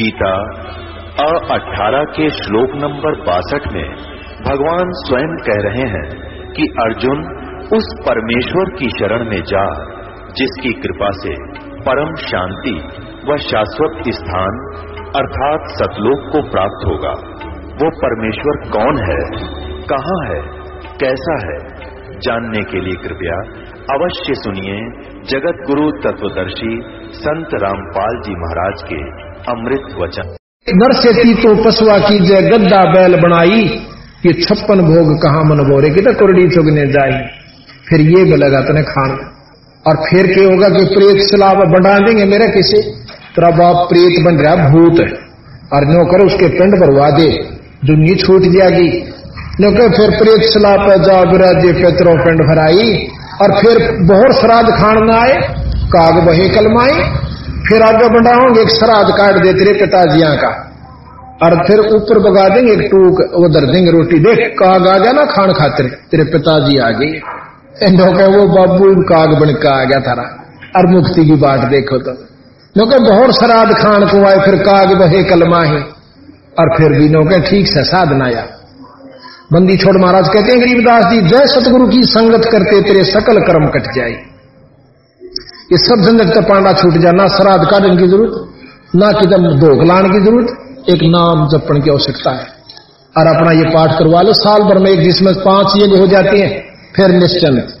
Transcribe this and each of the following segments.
गीता, अ अठारह के श्लोक नंबर बासठ में भगवान स्वयं कह रहे हैं कि अर्जुन उस परमेश्वर की शरण में जा, जिसकी कृपा से परम शांति व शाश्वत स्थान अर्थात सतलोक को प्राप्त होगा। वो परमेश्वर कौन है, कहाँ है, कैसा है, जानने के लिए कृपया अवश्य सुनिए जगत गुरु तत्वदर्शी संत रामपाल जी महाराज के अमृत वचन। नर से तो पशुआ की जय, गद्दा बैल बनाई। ये छप्पन भोग कहा मन बोरे की कुरड़ी चुगने जाई। फिर ये बोलेगा तने खान। और फिर क्या होगा कि प्रेत सलाब बढ़ा देंगे मेरे किसे। तेरा बाप प्रेत बन रहा, भूत है। और नौकर उसके पिंड भरवा दे। जो नी छूट जाएगी। नौकर फिर प्रेत सलाब पे जा विराजे पेतरों पिंड भराई। और फिर बहुत श्राद्ध खान में आए, काग बहे कलमाए। फिर आगे बढ़ाओगे एक श्राद्ध काट दे तेरे पिताजिया का। और फिर ऊपर बगा देंगे, एक टूक वो देंगे रोटी। देख, काग आ गया ना खान खातिर, तेरे पिताजी आ गए। वो बाबू काग बन का आ गया थारा। और मुक्ति की बात देखो तो। नौके बहुत श्राद्ध खान को आए फिर काग बहे कलमा कलमाही और फिर भी नौके ठीक से साधन आया बंदी छोड़ महाराज कहते हैं गरीबदास जी, जय सतगुरु की संगत करते तेरे सकल कर्म कट जाए। ये सब झंझट का पांडा छूट जाए ना श्राद्ध काटने की ज़रूरत, ना किदम धोख लाने की ज़रूरत, एक नाम जपण की आवश्यकता है। और अपना ये पाठ करवा लो, साल भर में एक जिसमें पाँच यज्ञ हो जाती हैं, फिर निश्चिंत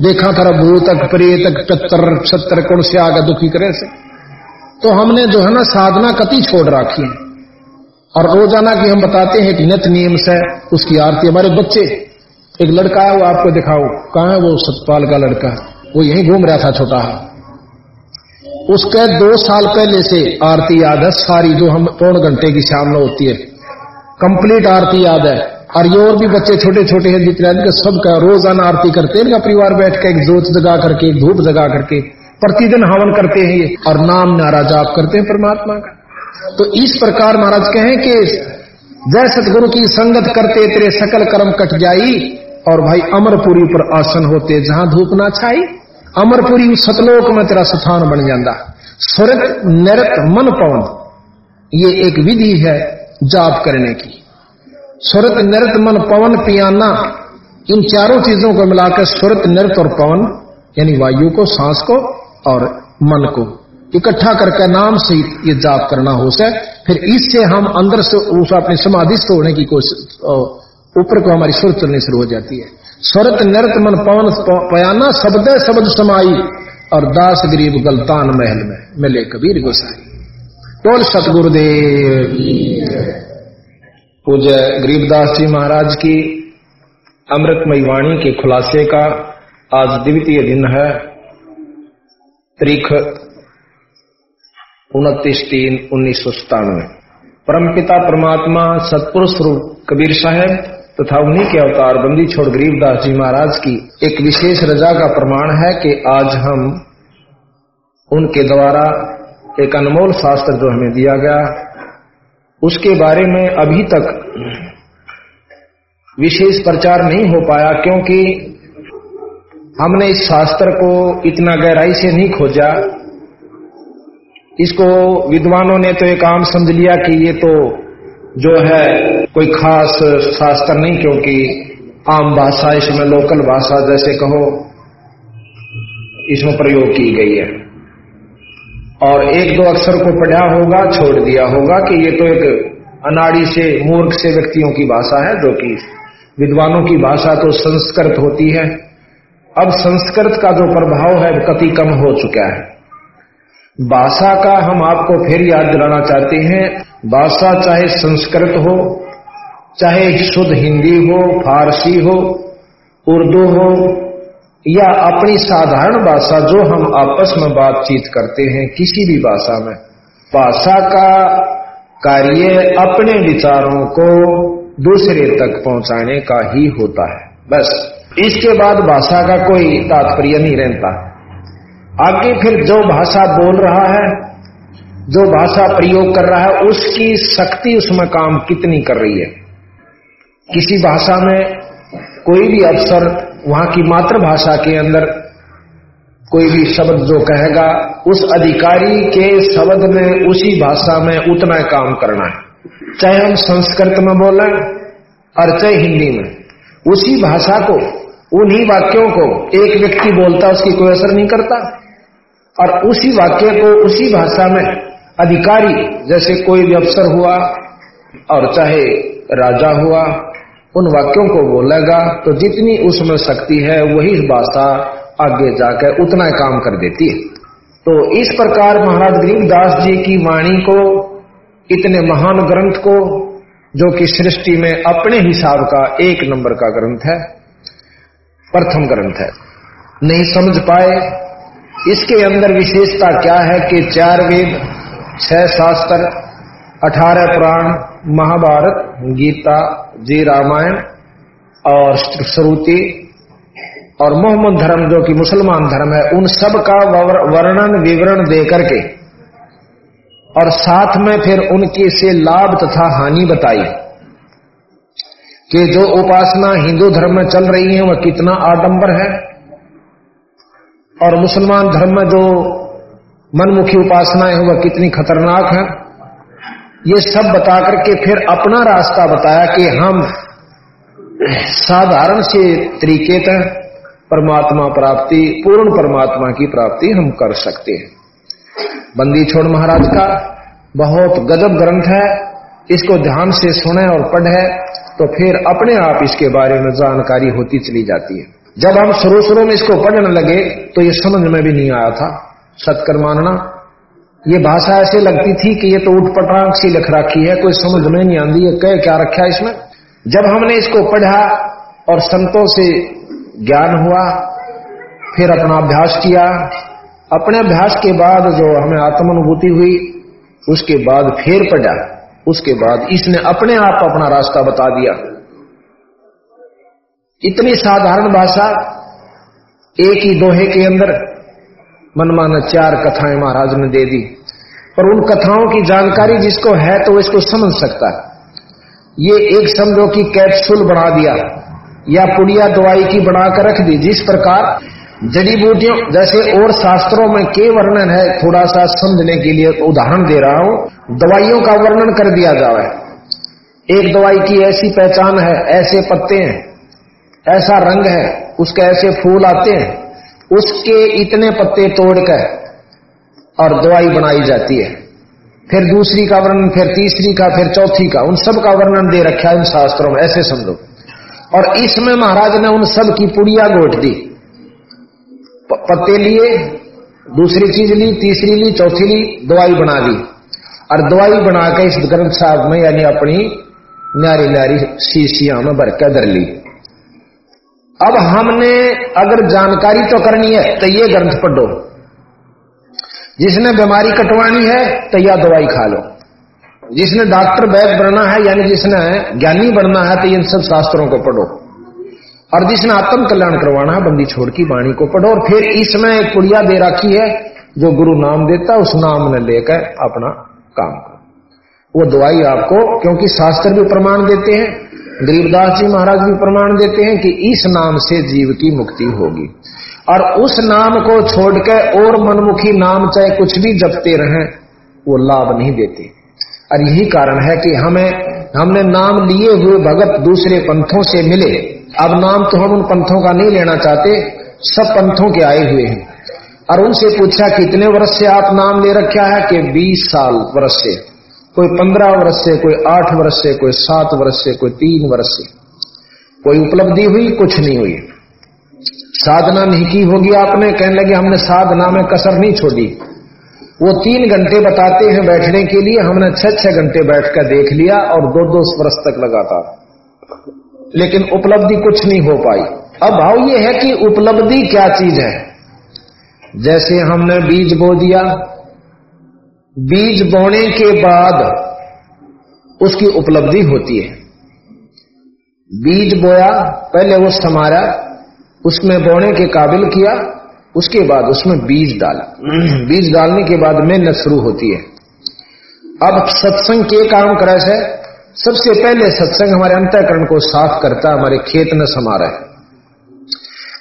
देखा था भूतक प्रेतक चतर छत्र कौन से आगे दुखी करे से। तो हमने जो है ना, साधना कति छोड़ रखी है। और रोज़ाना की हम बताते हैं कि नित नियम से उसकी आरती। हमारे बच्चे, एक लड़का है वो आपको दिखाओ, कहा है वो सतपाल का लड़का? वो यहीं घूम रहा था छोटा उसके दो साल पहले से आरती याद है, सारी जो हम पौन घंटे की शाम में होती है। कंप्लीट आरती याद है। और ये और भी बच्चे छोटे छोटे हैं जितने सब का रोज़ाना आरती करते हैं। इनका परिवार बैठ के एक जोत जगा करके, एक धूप जगा करके प्रतिदिन हवन करते हैं ये। और नाम नारा जाप करते हैं परमात्मा का। तो इस प्रकार महाराज कहें कि, जय सतगुरु की संगत करते, तेरे सकल कर्म कट जाई और भाई अमरपुरी पर आसन होते, जहाँ धूप ना छाई। अमरपुरी सतलोक में तेरा स्थान बन जाता स्वर्ग नरत मन पवन ये एक विधि है जाप करने की। स्वर्ग नृत मन पवन पियाना इन चारों चीज़ों को मिलाकर स्वर्ग नृत और पवन, यानी वायु को, सांस को और मन को इकट्ठा करके नाम से ये जाप करना हो से फिर इससे हम अंदर से उस अपनी समाधि से होने की कोशिश ऊपर को हमारी सुर चलनी शुरू हो जाती है। स्वरत नृत मन पवन पयाना शब्द शब्द समाई, और दास गरीब गलतान महल में, मिले कबीर गोसाई। बोल सतगुरुदेव। पूज्य गरीबदास जी महाराज की अमृतमयी वाणी के खुलासे का आज द्वितीय दिन है। तारीख उनतीस तीन उन्नीस सौ सतानवे परमपिता परमात्मा सतपुरुष रूप कबीर साहेब तथा उन्हीं के अवतार बंदी छोड़ गरीबदास जी महाराज की एक विशेष रजा का प्रमाण है कि आज हम उनके द्वारा एक अनमोल शास्त्र जो हमें दिया गया, उसके बारे में अभी तक विशेष प्रचार नहीं हो पाया क्योंकि हमने इस शास्त्र को इतना गहराई से नहीं खोजा। इसको विद्वानों ने तो एक आम समझ लिया कि ये तो जो है, कोई खास शास्त्र नहीं, क्योंकि आम भाषा, इसमें लोकल भाषा, जैसे कहो, इसमें प्रयोग की गई है। और एक दो अक्षर को पढ़ा होगा, छोड़ दिया होगा, कि ये तो एक अनाड़ी से, मूर्ख से व्यक्तियों की भाषा है, जो कि विद्वानों की भाषा तो संस्कृत होती है। अब संस्कृत का जो प्रभाव है, कति कम हो चुका है। भाषा का हम आपको फिर याद दिलाना चाहते हैं भाषा चाहे संस्कृत हो, चाहे शुद्ध हिंदी हो, फारसी हो, उर्दू हो, या अपनी साधारण भाषा जो हम आपस में बातचीत करते हैं किसी भी भाषा में, भाषा का कार्य अपने विचारों को दूसरे तक पहुँचाने का ही होता है। बस, इसके बाद भाषा का कोई तात्पर्य नहीं रहता। आगे फिर जो भाषा बोल रहा है जो भाषा प्रयोग कर रहा है, उसकी शक्ति उसमें काम कितनी कर रही है? किसी भाषा में कोई भी अवसर वहाँ की मातृभाषा के अंदर कोई भी शब्द जो कहेगा, उस अधिकारी के शब्द में, उसी भाषा में उतना काम करना है। चाहे हम संस्कृत में बोले और चाहे हिंदी में, उसी भाषा को, उन्हीं वाक्यों को एक व्यक्ति बोलता, उसकी कोई असर नहीं करता। और उसी वाक्य को, उसी भाषा में अधिकारी, जैसे कोई भी अफसर हुआ और चाहे राजा हुआ, उन वाक्यों को बोलेगा तो जितनी उसमें शक्ति है, वही भाषा आगे जाकर उतना काम कर देती है। तो इस प्रकार महाराज गरीबदास जी की वाणी को, इतने महान ग्रंथ को, जो कि सृष्टि में अपने हिसाब का एक नंबर का ग्रंथ है, प्रथम ग्रंथ है, नहीं समझ पाए। इसके अंदर विशेषता क्या है कि चार वेद छह शास्त्र, अठारह पुराण, महाभारत, गीता, जी रामायण और श्रुति और मोहम्मद धर्म जो कि मुसलमान धर्म है, उन सब का वर्णन, विवरण दे करके और साथ में फिर उनके से लाभ तथा हानि बताई कि जो उपासना हिंदू धर्म में चल रही है, वह कितना आडंबर है और मुसलमान धर्म में जो मनमुखी उपासनाएँ हैं वह कितनी खतरनाक है। ये सब बता करके फिर अपना रास्ता बताया कि हम साधारण से तरीके तक परमात्मा प्राप्ति, पूर्ण परमात्मा की प्राप्ति हम कर सकते हैं। बंदी छोड़ महाराज का, बहुत गजब ग्रंथ है। इसको ध्यान से सुने और पढ़े तो फिर अपने आप इसके बारे में जानकारी होती चली जाती है। जब हम शुरू शुरू में इसको पढ़ने लगे तो ये समझ में भी नहीं आया था। सत्कर मानना। ये भाषा ऐसे लगती थी कि ये तो उठपटांग सी लिख रखी है, कोई समझ में नहीं आती है कह क्या रखा इसमें? जब हमने इसको पढ़ा और संतों से ज्ञान हुआ, फिर अपना अभ्यास किया। अपने अभ्यास के बाद जो हमें आत्मानुभूति हुई, उसके बाद फिर पढ़ा। उसके बाद इसने अपने आप अपना रास्ता बता दिया। इतनी साधारण भाषा, एक ही दोहे के अंदर मनमाना चार कथाएँ महाराज ने दे दी। पर उन कथाओं की जानकारी जिसको है तो इसको समझ सकता है। ये एक समझो की कैप्सूल बना दिया, या पुड़िया दवाई की बनाकर रख दी, जिस प्रकार जड़ी बूटियों जैसे और शास्त्रों में के वर्णन है थोड़ा सा समझने के लिए उदाहरण दे रहा हूँ। दवाइयों का वर्णन कर दिया जाए एक दवाई की ऐसी पहचान है, ऐसे पत्ते हैं, ऐसा रंग है, उसके ऐसे फूल आते हैं। उसके इतने पत्ते तोड़कर और दवाई बनाई जाती है। फिर दूसरी का वर्णन, फिर तीसरी का, फिर चौथी का, उन सब का वर्णन दे रखा है इन शास्त्रों में, ऐसे समझो। और इसमें महाराज ने उन सब की पुड़िया गोट दी। पत्ते लिए, दूसरी चीज़ ली, तीसरी ली, चौथी ली, दवाई बना दी। और दवाई बनाकर इस ग्रंथ साहब में यानी अपनी न्यारी न्यारी शीशिया में भर के धर ली। अब हमने अगर जानकारी तो करनी है तो ये ग्रंथ पढ़ो। जिसने बीमारी कटवानी है तो यह दवाई खा लो। जिसने डॉक्टर वैद बनना है, यानी जिसने ज्ञानी बनना है तो इन सब शास्त्रों को पढ़ो। और जिसने आत्म कल्याण करवाना है, बंदी छोड़ की वाणी को पढ़ो। और फिर इसमें एक पुड़िया दे रखी है, जो गुरु नाम देता है, उस नाम ने लेकर अपना काम करो। वो दवाई आपको, क्योंकि शास्त्र भी प्रमाण देते हैं गरीबदास जी महाराज भी प्रमाण देते हैं कि इस नाम से जीव की मुक्ति होगी। और उस नाम को छोड़कर और मनमुखी नाम चाहे कुछ भी जपते रहें, वो लाभ नहीं देते। और यही कारण है कि हमें, हमने नाम लिए हुए भगत दूसरे पंथों से मिले। अब नाम तो हम उन पंथों का नहीं लेना चाहते, सब पंथों के आए हुए हैं। और उनसे पूछा, कितने वर्ष से आप नाम ले रखा है? कि बीस साल वर्ष से। कोई पंद्रह वर्ष से, कोई आठ वर्ष से, कोई सात वर्ष से, कोई तीन वर्ष से। कोई उपलब्धि हुई, कुछ नहीं हुई। साधना नहीं की होगी आपने, कहने लगे हमने साधना में कसर नहीं छोड़ी। वो तीन घंटे बताते हैं बैठने के लिए, हमने छह छह घंटे बैठकर देख लिया और दो दो वर्ष तक लगातार। लेकिन उपलब्धि कुछ नहीं हो पाई। अब भाव ये है कि उपलब्धि क्या चीज़ है? जैसे हमने बीज बो दिया बीज बोने के बाद उसकी उपलब्धि होती है। बीज बोया, पहले वो समारा, उसमें बोने के काबिल किया, उसके बाद उसमें बीज डाला। बीज डालने के बाद मेहनत शुरू होती है। अब सत्संग के काम करे से सबसे पहले सत्संग हमारे अंतकरण को साफ़ करता, हमारे खेत न समारा है।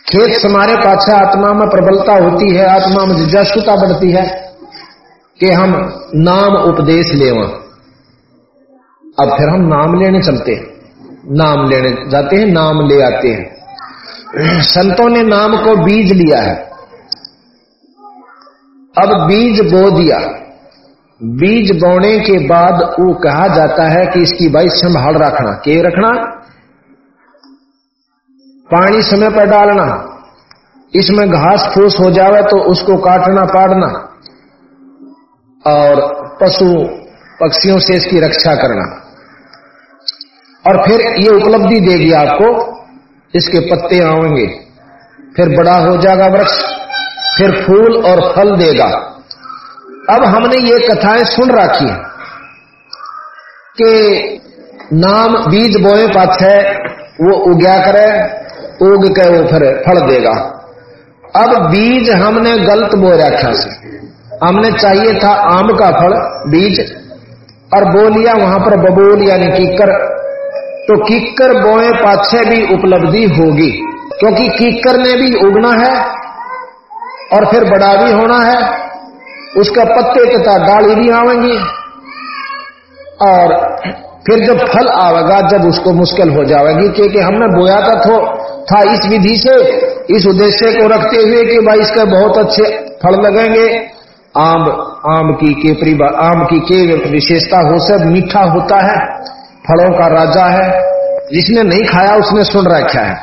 खेत समारे पाछा आत्मा में प्रबलता होती है, आत्मा में जिज्ञासुता बढ़ती है। कि हम नाम उपदेश लेवा। अब फिर हम नाम लेने चलते हैं। नाम लेने जाते हैं, नाम ले आते हैं। संतों ने नाम को बीज लिया है। अब बीज बो दिया। बीज बोने के बाद वो कहा जाता है कि इसकी भाई संभाल रखना। के रखना? पानी समय पर डालना। इसमें घास फूस हो जावे तो उसको काटना, पाड़ना। और पशु पक्षियों से इसकी रक्षा करना। और फिर ये उपलब्धि देगी आपको, इसके पत्ते आएँगे। फिर बड़ा हो जाएगा वृक्ष, फिर फूल और फल देगा। अब हमने ये कथाएँ सुन रखी है कि नाम बीज बोए है, वो उग्या करे, उग के वो फिर फल देगा। अब बीज हमने गलत बो रखा से हमने चाहिए था आम का फल, बीज, और बो लिया वहाँ पर बबूल यानी कीकर। तो कीकर बोए पाछे भी उपलब्धि होगी, क्योंकि कीकर ने भी उगना है और फिर बड़ा भी होना है। उसका पत्ते तथा डाली भी आवेंगी। और फिर जब फल आवेगा, जब उसको मुश्किल हो जाएगी, क्योंकि हमने बोया था थो, था इस विधि से, इस उद्देश्य को रखते हुए कि भाई इसका बहुत अच्छे फल लगेंगे। आम आम की केपरी आम की के विशेषता हो सब मीठा होता है, फलों का राजा है, जिसने नहीं खाया उसने सुन रखा है।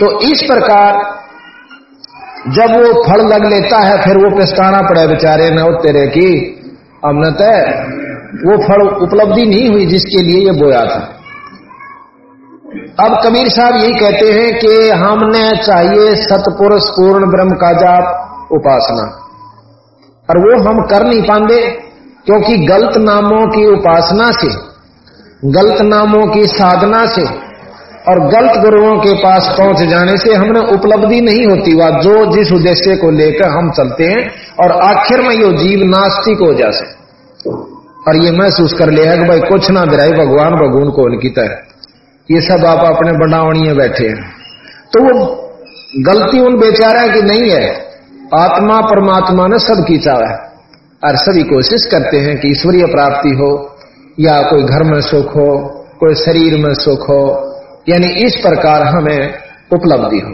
तो इस प्रकार जब वो फल लग लेता है, फिर वो पछताना पड़े बेचारे, न तेरे की, अब न तय वो फल उपलब्धि नहीं हुई जिसके लिए ये बोया था। अब कबीर साहब यही कहते हैं कि हमने चाहिए सतपुरुष पूर्ण ब्रह्म का जाप उपासना। और वो हम कर नहीं पाते क्योंकि गलत नामों की उपासना से, गलत नामों की साधना से और गलत गुरुओं के पास पहुँच जाने से हमने उपलब्धि नहीं होती वह जो जिस उद्देश्य को लेकर हम चलते हैं और आखिर में यो जीव नास्तिक हो जाए और ये महसूस कर लिया कि भाई कुछ ना बिराई भगवान भगवान को उनकी तरह। ये सब आप अपने बनावणीय बैठे हैं। तो वो गलती उन बेचारा की नहीं है। आत्मा परमात्मा ने सबकी चाह है। और सभी कोशिश करते हैं कि ईश्वरीय प्राप्ति हो, या कोई घर में सुख हो, कोई शरीर में सुख हो, यानी इस प्रकार हमें उपलब्धि हो।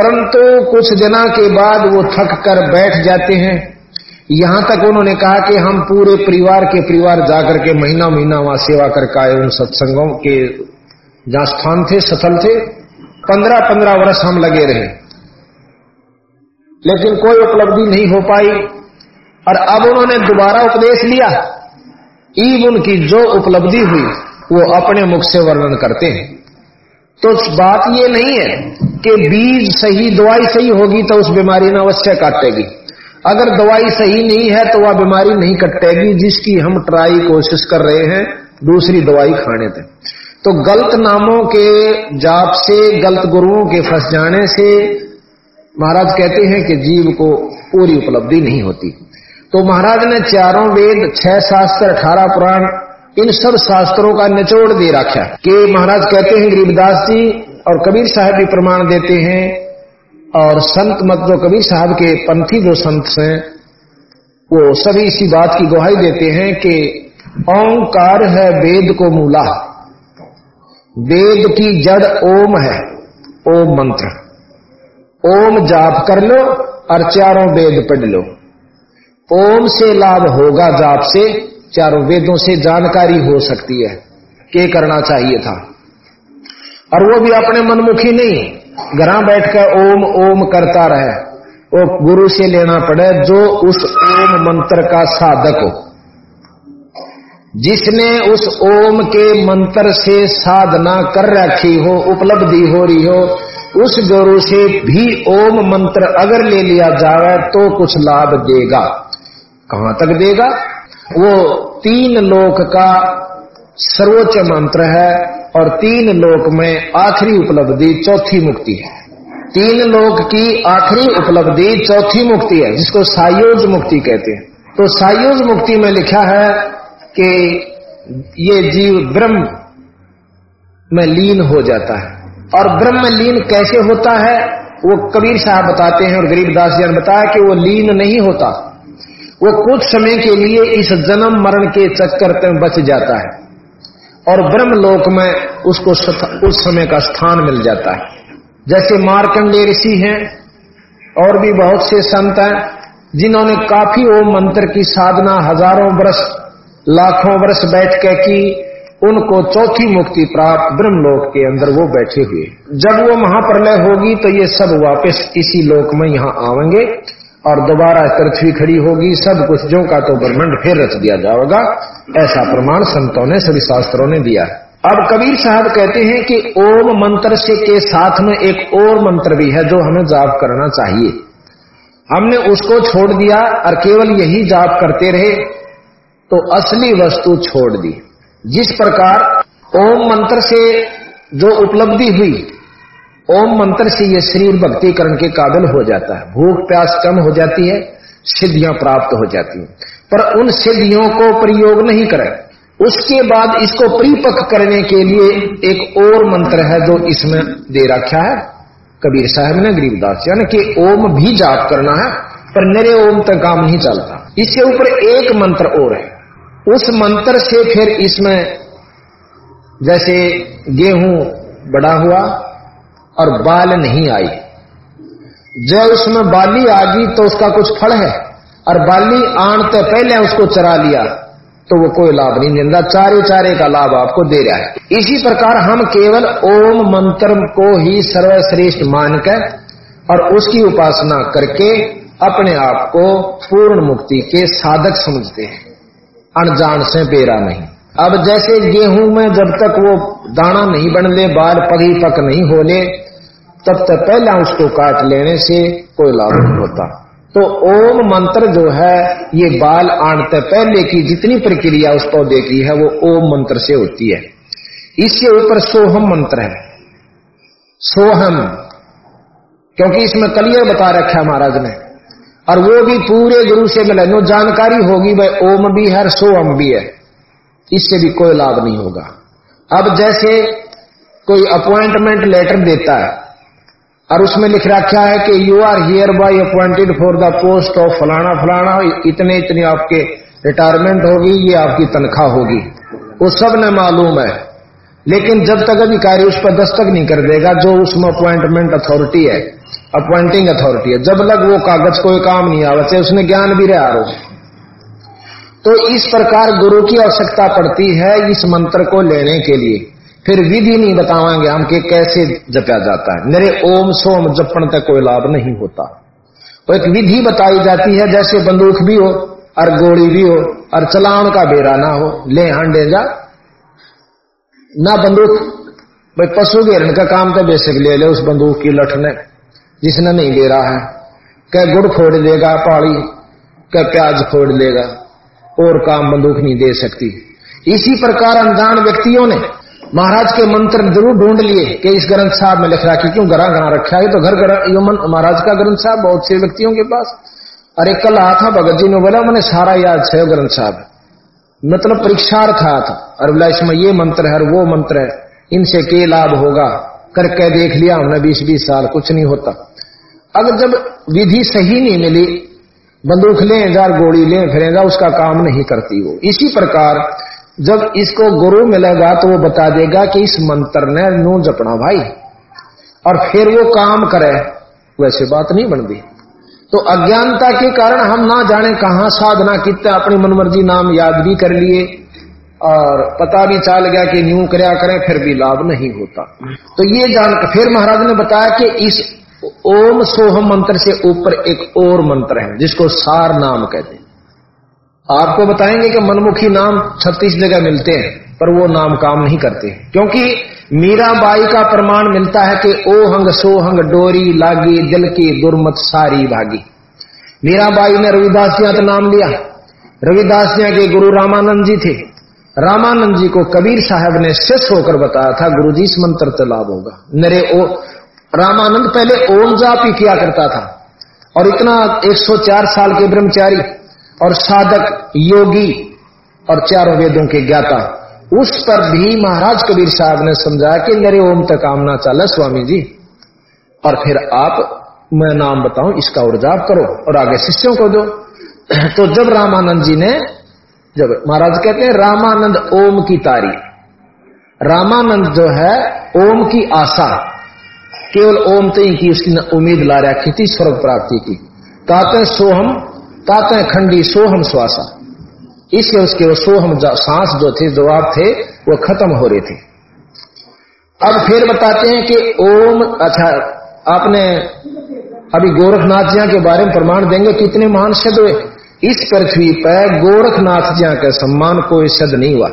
परंतु कुछ दिना के बाद वो थक कर बैठ जाते हैं। यहाँ तक उन्होंने कहा कि हम पूरे परिवार के परिवार जाकर के महीना महीना वहाँ सेवा करके आए, उन सत्संगों के जहाँ स्थान थे, सफल थे। पंद्रह पंद्रह वर्ष हम लगे रहे। लेकिन कोई उपलब्धि नहीं हो पाई। और अब उन्होंने दोबारा उपदेश लिया ईब उनकी जो उपलब्धि हुई, वो अपने मुख से वर्णन करते हैं। तो बात ये नहीं है कि बीज सही, दवाई सही होगी तो उस बीमारी ने अवश्य काटेगी। अगर दवाई सही नहीं है तो वह बीमारी नहीं कटेगी, जिसकी हम ट्राई कोशिश कर रहे हैं, दूसरी दवाई खाने थे तो गलत नामों के जाप से, गलत गुरुओं के फंस जाने से महाराज कहते हैं कि जीव को पूरी उपलब्धि नहीं होती। तो महाराज ने चारों वेद, छह शास्त्र, अठारह पुराण, इन सब शास्त्रों का निचोड़ दे रखा कि महाराज कहते हैं, गरीबदास जी और कबीर साहब भी प्रमाण देते हैं और संत मत जो कबीर साहब के पंथी जो संत हैं, वो सभी इसी बात की गुहाई देते हैं कि ओंकार है वेद को मूला। वेद की जड़ ओम है, ओम मंत्र। ओम जाप कर लो और चारों वेद पढ़ लो। ओम से लाभ होगा जाप से, चारों वेदों से जानकारी हो सकती है, के करना चाहिए था। और वो भी अपने मनमुखी नहीं, घर बैठकर ओम ओम करता रहे। वो गुरु से लेना पड़े जो उस ओम मंत्र का साधक हो। जिसने उस ओम के मंत्र से साधना कर रखी हो, उपलब्धि हो रही हो उस गुरु से भी ओम मंत्र अगर ले लिया जाए तो कुछ लाभ देगा। कहाँ तक देगा? वो तीन लोक का सर्वोच्च मंत्र है और तीन लोक में आखिरी उपलब्धि चौथी मुक्ति है। तीन लोक की आखिरी उपलब्धि चौथी मुक्ति है, जिसको सायोज मुक्ति कहते हैं। तो सायोज मुक्ति में लिखा है कि ये जीव ब्रह्म में लीन हो जाता है। और ब्रह्म लीन कैसे होता है, वो कबीर साहब बताते हैं और गरीबदास जी ने बताया कि वो लीन नहीं होता। वो कुछ समय के लिए इस जन्म मरण के चक्कर में बच जाता है और ब्रह्म लोक में उसको उस समय का स्थान मिल जाता है। जैसे मार्कंडे ऋषि हैं, और भी बहुत से संत हैं, जिन्होंने काफ़ी ओम मंत्र की साधना हज़ारों वर्ष लाखों वर्ष बैठ के की उनको चौथी मुक्ति प्राप्त ब्रह्मलोक के अंदर वो बैठे हुए। जब वो महाप्रलय होगी तो ये सब वापस इसी लोक में यहाँ आवेंगे और दोबारा पृथ्वी खड़ी होगी, सब कुछ जो का तो ब्रह्मंड फिर रच दिया जाएगा, ऐसा प्रमाण संतों ने, सभी शास्त्रों ने दिया। अब कबीर साहब कहते हैं कि ओम मंत्र से के साथ में एक और मंत्र भी है जो हमें जाप करना चाहिए। हमने उसको छोड़ दिया और केवल यही जाप करते रहे तो असली वस्तु छोड़ दी। जिस प्रकार ओम मंत्र से जो उपलब्धि हुई, ओम मंत्र से यह शरीर भक्तिकरण के काबिल हो जाता है। भूख प्यास कम हो जाती है, सिद्धियाँ प्राप्त हो जाती हैं। पर उन सिद्धियों को प्रयोग नहीं करें। उसके बाद इसको परिपक्व करने के लिए एक और मंत्र है जो इसमें दे रखा है। कबीर साहब ने, गरीबदास यानी कि ओम भी जाप करना है, पर मेरे ओम तक काम नहीं चलता। इसके ऊपर एक मंत्र और है। उस मंत्र से फिर इसमें जैसे गेहूँ बड़ा हुआ और बाल नहीं आई। जब उसमें बाली आ गई तो उसका कुछ फल है और बाली आन तो पहले उसको चरा लिया तो वो कोई लाभ नहीं देता चारे चारे का लाभ आपको दे रहा है। इसी प्रकार हम केवल ओम मंत्र को ही सर्वश्रेष्ठ मानकर और उसकी उपासना करके अपने आप को पूर्ण मुक्ति के साधक समझते हैं। अनजान से बेरा नहीं। अब जैसे गेहूँ में जब तक वो दाना नहीं बन ले, बाल पगी पक नहीं हो ले, तब तक पहला उसको काट लेने से कोई लाभ नहीं होता। तो ओम मंत्र जो है, ये बाल आणते पहले की जितनी प्रक्रिया उस पौधे की है, वो ओम मंत्र से होती है। इसके ऊपर सोहम मंत्र है। सोहम, क्योंकि इसमें कलियर बता रखा है महाराज ने। और वो भी पूरे गुरु से मिले नो जानकारी होगी भाई, ओम भी है सो सोम भी है। इससे भी कोई लाभ नहीं होगा। अब जैसे कोई अपॉइंटमेंट लेटर देता है, और उसमें लिख रखा है कि you are here by appointed for the post of फलाना फलाना, इतने इतने आपके रिटायरमेंट होगी, ये आपकी तनख्वाह होगी। वो सबने मालूम है। लेकिन जब तक अधिकारी उस पर दस्तक नहीं कर देगा, जो उसमें अपॉइंटमेंट अथॉरिटी है। अपॉइंटिंग अथॉरिटी है। जब लग वो कागज़ कोई काम नहीं आवे उसने ज्ञान भी रहा हो। तो इस प्रकार गुरु की आवश्यकता पड़ती है इस मंत्र को लेने के लिए। फिर विधि नहीं बतावांगे हम कि कैसे जपा जाता है। मेरे ओम सोम जपण तक कोई लाभ नहीं होता। तो एक विधि बताई जाती है, जैसे बंदूक भी हो और गोली भी हो और चलान का बेरा ना हो, ले हांडे जा ना बंदूक। भाई, पशु घेरने का काम तो बेसिक ले ले उस बंदूक की लठ ने। जिसने नहीं ले रहा है। कह, गुड़ फोड़ देगा पहाड़ी कह, प्याज फोड़ लेगा और काम बंदूक नहीं दे सकती। इसी प्रकार अनजान व्यक्तियों ने महाराज के मंत्र ज़रूर ढूंढ लिए कि इस ग्रंथ साहब में लिख रहा कि क्यों घरा घरा रखा है? तो घर घर महाराज का ग्रंथ साहब, बहुत से व्यक्तियों के पास। अरे, कल आया था भगत जी ने बोला, मैंने सारा याद है ग्रंथ साहब। मतलब परीक्षार्थ था और बोला, इसमें ये मंत्र है और वो मंत्र है। इनसे के लाभ होगा? करके देख लिया हमने बीस बीस साल, कुछ नहीं होता। अगर जब विधि सही नहीं मिली, बंदूक ले जा गोली ले फिरेगा उसका काम नहीं करती वो। इसी प्रकार, जब इसको गुरु मिलेगा तो वो बता देगा कि इस मंत्र ने नू जपना भाई। और फिर वो काम करे, वैसे बात नहीं बनती। तो अज्ञानता के कारण हम ना जाने कहा साधना कितना अपनी मनमर्जी नाम याद भी कर लिए, और पता भी चल गया कि न्यू करया करें, फिर भी लाभ नहीं होता। तो ये जान फिर महाराज ने बताया कि इस ओम सोहम मंत्र से ऊपर एक और मंत्र है, जिसको सार नाम कहते हैं। आपको बताएँगे कि मनमुखी नाम छत्तीस जगह मिलते हैं, पर वो नाम काम नहीं करते। क्योंकि मीराबाई का प्रमाण मिलता है कि ओ हंग सोहंग, डोरी, लागी दिल की दुर्मत, सारी भागी। मीराबाई ने रविदासिया का नाम लिया। रविदासिया के गुरु रामानंद जी थे। रामानंद जी को कबीर साहब ने शिष्य होकर बताया था गुरु जी इस मंत्र से लाभ होगा। नरे ओ, रामानंद पहले ओम जाप ही किया करता था। और इतना 104 साल के ब्रह्मचारी और साधक, योगी और चारों वेदों के ज्ञाता। उस पर भी महाराज कबीर साहब ने समझाया कि मेरे ओम तक कामना चल स्वामी जी। और फिर आप, मैं नाम बताऊँ, इसका और करो और आगे शिष्यों को दो। तो जब रामानंद जी ने, जब महाराज कहते हैं, रामानंद ओम की तारी। रामानंद जो है, ओम की आशा। केवल ओम तई की, उसकी उम्मीद ला रखी थी स्वर्ग प्राप्ति की। ताते सोहम ताते खंडी सोहम श्वासा इसके उसके वो सोहम सांस जो थे जवाब थे, वो खत्म हो रहे थे। अब फिर बताते हैं कि ओम अच्छा आपने अभी गोरखनाथ जी के बारे में प्रमाण देंगे कितने महान शब्द हुए। इस पृथ्वी पर गोरखनाथ जी का सम्मान कोई शब्द नहीं हुआ।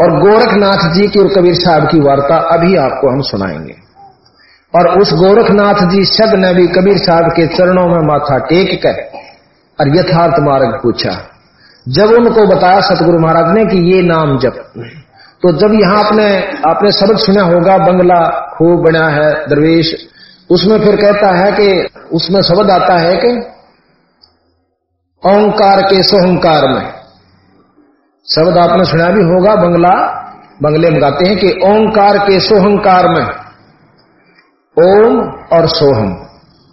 और गोरखनाथ जी की और कबीर साहब की वार्ता अभी आपको हम सुनाएँगे। और उस गोरखनाथ जी शब्द ने भी कबीर साहब के चरणों में माथा टेक कर और यथार्थ मार्ग पूछा। जब उनको बताया सतगुरु महाराज ने कि ये नाम जप तो जब यहाँ आपने आपने शब्द सुना होगा, बंगला खूब बना है, दरवेश, उसमें फिर कहता है कि, उसमें शब्द आता है कि, ओंकार के सोहंकार में। शब्द आपने सुना भी होगा, बंगला, बंगले में गाते हैं कि ओंकार के सोहंकार में। ओम और सोहम।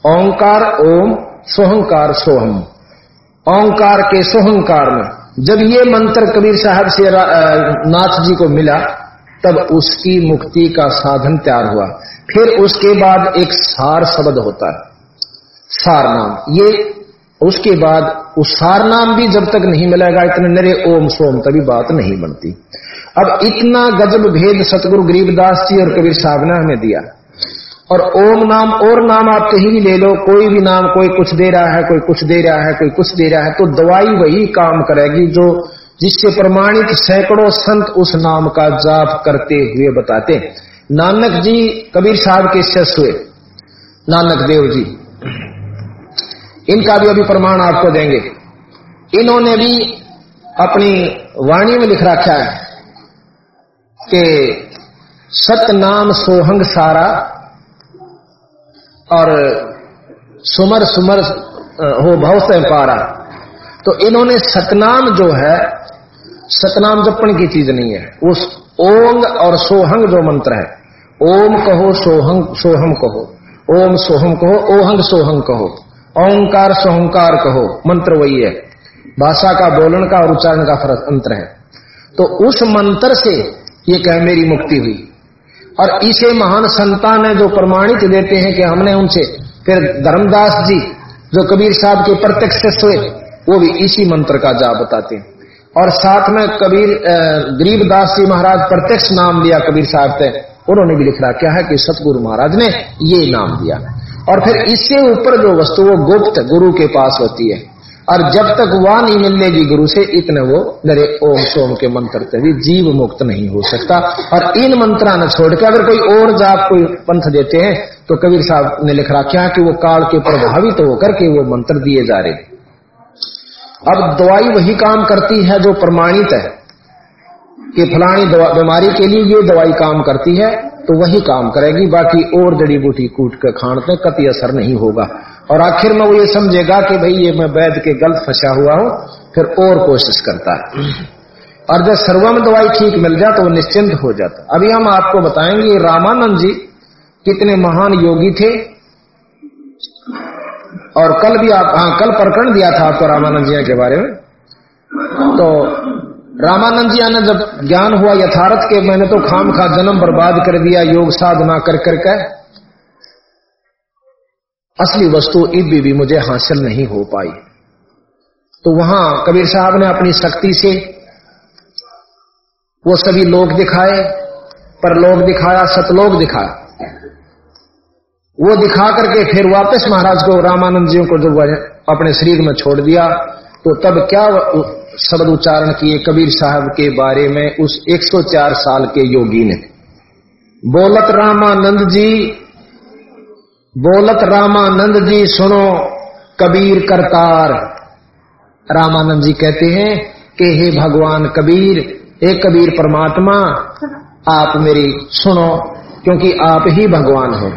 ओंकार, ओम, सोहंकार, सोहम। ओंकार के सोहंकार में। जब ये मंत्र कबीर साहब से नाथ जी को मिला, तब उसकी मुक्ति का साधन तैयार हुआ। फिर उसके बाद एक सार शब्द होता है, सार नाम। ये, उसके बाद उस सार नाम भी जब तक नहीं मिलेगा, इतने नरे ओम सोम, तभी बात नहीं बनती। अब इतना गजब भेद सतगुरु गरीबदास जी और कबीर साहब ने हमें दिया। और ओम नाम, और नाम आप कहीं भी ले लो, कोई भी नाम, कोई कुछ दे रहा है, कोई कुछ दे रहा है, कोई कुछ दे रहा है तो दवाई वही काम करेगी जो जिससे प्रमाणित सैकड़ों संत उस नाम का जाप करते हुए बताते नानक जी, कबीर साहब के शिष्य हुए। नानक देव जी, इनका भी अभी प्रमाण आपको देंगे। इन्होंने भी अपनी वाणी में लिख रखा है कि सत नाम सोहंग सारा और सुमर सुमर हो भव से पारा। तो इन्होंने सतनाम जो है, सतनाम जपण की चीज़ नहीं है। उस ओंग और सोहंग जो मंत्र है, ओम कहो, सोहंग, सोहम कहो, ओम सोहम कहो, ओहंग सोहंग कहो, ओंकार सोहंकार कहो, मंत्र वही है। भाषा का बोलन का और उच्चारण का फ़र्क अंतर है। तो उस मंत्र से ये कह मेरी मुक्ति हुई। और इसे महान संतान है जो प्रमाणित देते हैं कि हमने उनसे, फिर धर्मदास जी, जो कबीर साहब के प्रत्यक्ष हुए वो भी इसी मंत्र का जा बताते हैं। और साथ में कबीर गरीबदास जी महाराज प्रत्यक्ष नाम लिया कबीर साहब से, उन्होंने भी लिख रहा क्या है कि सतगुरु महाराज ने ये नाम दिया। और फिर इससे ऊपर जो वस्तु, वो गुप्त गुरु के पास होती है। और जब तक वह नहीं मिलेगी गुरु से, इतने वो मेरे ओम सोम के मंत्र से भी जीव मुक्त नहीं हो सकता। और इन मंत्रा न छोड़ के अगर कोई और जाप कोई पंथ देते हैं तो कबीर साहब ने लिख रखा कि वो काल के प्रभावित तो होकर के वो मंत्र दिए जा रहे अब दवाई वही काम करती है जो प्रमाणित है कि फलानी बीमारी के लिए ये दवाई काम करती है तो वही काम करेगी, बाकी और जड़ी बूटी कूट कर में कति असर नहीं होगा। और आखिर में वो ये समझेगा कि भाई ये मैं वैद के गलत फंसा हुआ हूँ, फिर और कोशिश करता है। और जब सर्वम दवाई ठीक मिल जाए तो वो निश्चिंत हो जाता अभी हम आपको बताएँगे रामानंद जी कितने महान योगी थे। और कल भी आप हाँ कल प्रकरण दिया था आपको रामानंद जी के बारे में। तो रामानंद जी ने जब ज्ञान हुआ यथार्थ के, मैंने तो खाम खा जन्म बर्बाद कर दिया, योग साधना कर करके असली वस्तु इब भी मुझे हासिल नहीं हो पाई। तो वहाँ कबीर साहब ने अपनी शक्ति से वो सभी लोग दिखाए, पर लोग दिखाया सतलोक दिखाया। वो दिखा करके फिर वापस महाराज को रामानंद जी को जब अपने शरीर में छोड़ दिया तो तब क्या शब्द उच्चारण किए कबीर साहब के बारे में उस 104 साल के योगी ने। बोलत रामानंद जी बोलत रामानंद जी, सुनो, कबीर करतार। रामानंद जी कहते हैं कि, हे भगवान कबीर, हे कबीर परमात्मा, आप मेरी सुनो, क्योंकि आप ही भगवान हो।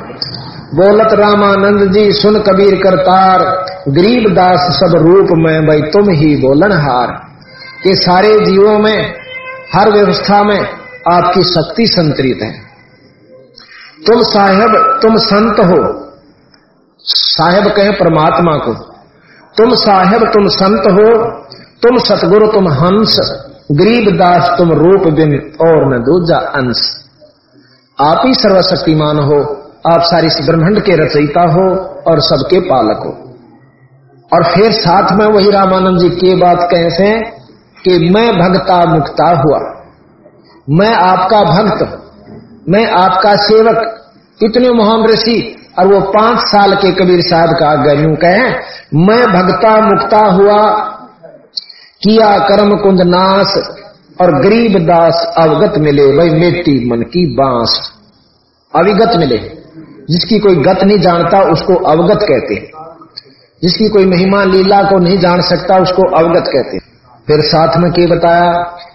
बोलत रामानंद जी, सुन कबीर करतार, गरीब दास सब रूप में भाई तुम ही बोलन हार के सारे जीवों में, हर व्यवस्था में आपकी शक्ति संतरित है। तुम साहेब, तुम संत हो साहेब कहे परमात्मा को, तुम साहेब, तुम संत हो, तुम सतगुरु, तुम हंस, गरीब दास, तुम रूप बिन और न दूजा अंश आप ही सर्वशक्तिमान हो, आप सारी ब्रह्मंड के रचयिता हो और सबके पालक हो। और फिर साथ में वही रामानंद जी के बात कैसे कि मैं भक्ता मुक्ता हुआ। मैं आपका भक्त, मैं आपका सेवक, इतने महान ऋषि और वो पाँच साल के कबीर साहब का अगर यूँ कहे, मैं भक्ता मुक्ता हुआ, किया कर्म कुंद नाश और गरीब दास अवगत मिले, वही मेटी मन की बाँस। अविगत मिले। जिसकी कोई गत नहीं जानता, उसको अवगत कहते हैं। जिसकी कोई महिमा लीला को नहीं जान सकता, उसको अवगत कहते हैं। फिर साथ में के बताया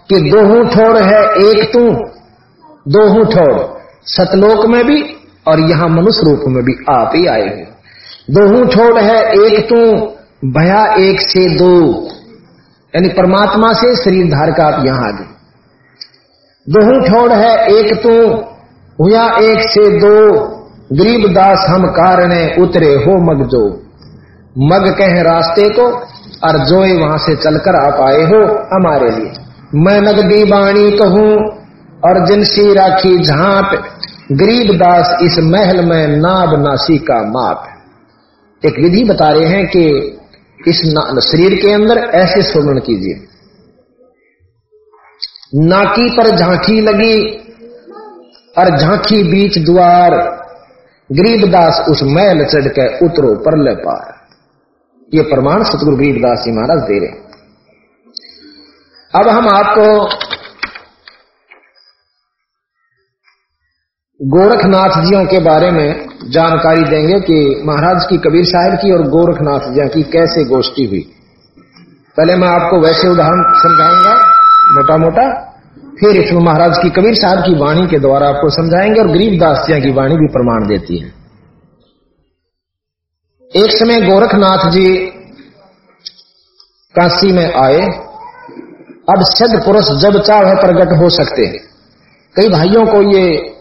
कि दोहू ठोर है एक तू, दोहू ठोड़ सतलोक में भी और यहाँ मनुष्य रूप में भी आप ही आए हो। दोहू ठोड़ है, एक तू, भया एक से दो। यानी परमात्मा से शरीर धार का आप यहाँ आ गए। दोहू छोड़ है, एक तू हुआ एक से दो। गरीब दास हम कारण उतरे हो मग जो। मग कह रास्ते को, और जोए वहाँ से चलकर आप आए हो हमारे लिए। मैं नगदी बाणी कहूँ और जिनसी राखी झांप, गरीब दास इस महल में नाब नासी का माप एक विधि बता रहे हैं कि इस शरीर के अंदर ऐसे सुमरण कीजिए। नाकी पर झांकी लगी और झांकी बीच द्वार गरीबदास उस महल चढ़ के उतरो पर ले पार ये प्रमाण सतगुरु गरीबदास जी महाराज दे रहे अब हम आपको गोरखनाथ जियों के बारे में जानकारी देंगे कि महाराज की कबीर साहब की और गोरखनाथ जिया की कैसे गोष्ठी हुई। पहले मैं आपको वैसे उदाहरण समझाऊँगा मोटा मोटा फिर इसमें महाराज की कबीर साहब की वाणी के द्वारा आपको समझाएँगे और गरीबदास जिया की वाणी भी प्रमाण देती है। एक समय गोरखनाथ जी काशी में आए। अब सद पुरुष जब चाहे प्रकट हो सकते हैं। कई भाइयों को ये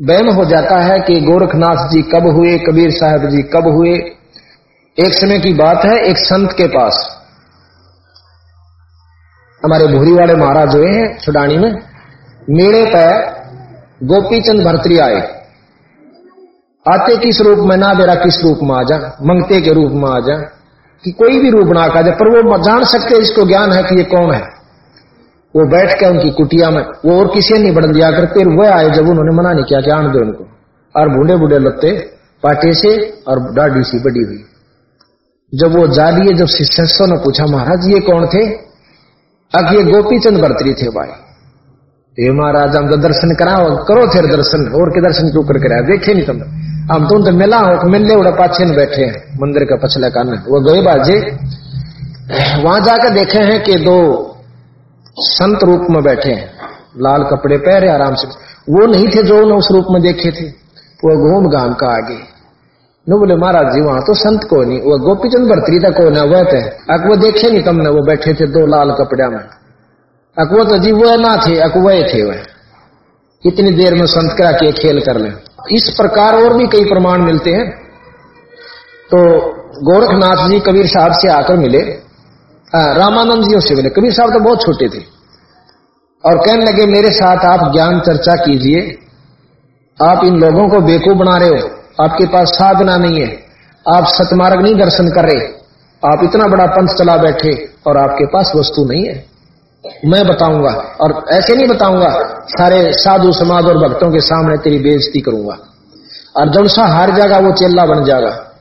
वहम हो जाता है कि गोरखनाथ जी कब हुए, कबीर साहब जी कब हुए। एक समय की बात है, एक संत के पास। हमारे भूरी वाले महाराज हुए हैं सुडानी में। मेरे पर गोपीचंद भरतरी आए। आते किस रूप में, ना बेरा किस रूप में आ जा, मंगते के रूप में आ जा, कि कोई भी रूप ना आ जाए पर वो जान सकते इसको ज्ञान है कि ये कौन है। वो बैठ के उनकी कुटिया में, वो और किसी नहीं बढ़ दिया करते वह आए जब उन्होंने मना नहीं किया कि आन दो उनको और बूढ़े बूढ़े लगते, पाटे से और डाडी सी बड़ी हुई। जब वो जा लिए जब शिष्यों ने पूछा, महाराज, ये कौन थे? अब ये गोपीचंद बर्तरी थे भाई। ये महाराज हम तो दर्शन करा करो थे दर्शन, और के दर्शन क्यों कर कराया देखे नहीं तुम हम तुम तो मिला हो, मिलने उड़ा पाछे बैठे हैं, मंदिर का पछले कान वो गए बाजे, वहाँ जाकर देखे हैं कि दो संत रूप में बैठे हैं। लाल कपड़े पहरे आराम से। वो नहीं थे जो उन्होंने उस रूप में देखे थे। वो घूम गाम का आगे। नो बोले, महाराज जी, वहाँ तो संत को नहीं। वो गोपीचंद भरतरी था को ना वह थे अक वो देखे नहीं तुमने, वो बैठे थे दो लाल कपड़े में। अक वो तो जी वह ना थे, अक वह थे वह इतनी देर में संत करा के खेल कर ले। इस प्रकार और भी कई प्रमाण मिलते हैं। तो गोरखनाथ जी कबीर साहब से आकर मिले। रामानंद जी से मिले कबीर साहब तो बहुत छोटे थे। और कहने लगे, मेरे साथ आप ज्ञान चर्चा कीजिए। आप इन लोगों को बेकूफ बना रहे हो। आपके पास साधना नहीं है। आप सतमार्ग नहीं दर्शन कर रहे। आप इतना बड़ा पंथ चला बैठे और आपके पास वस्तु नहीं है। मैं बताऊँगा, और ऐसे नहीं बताऊँगा, सारे साधु समाज और भक्तों के सामने तेरी बेइज्जती करूँगा। और जब सा हार जाएगा, वो चेला बन जाएगा।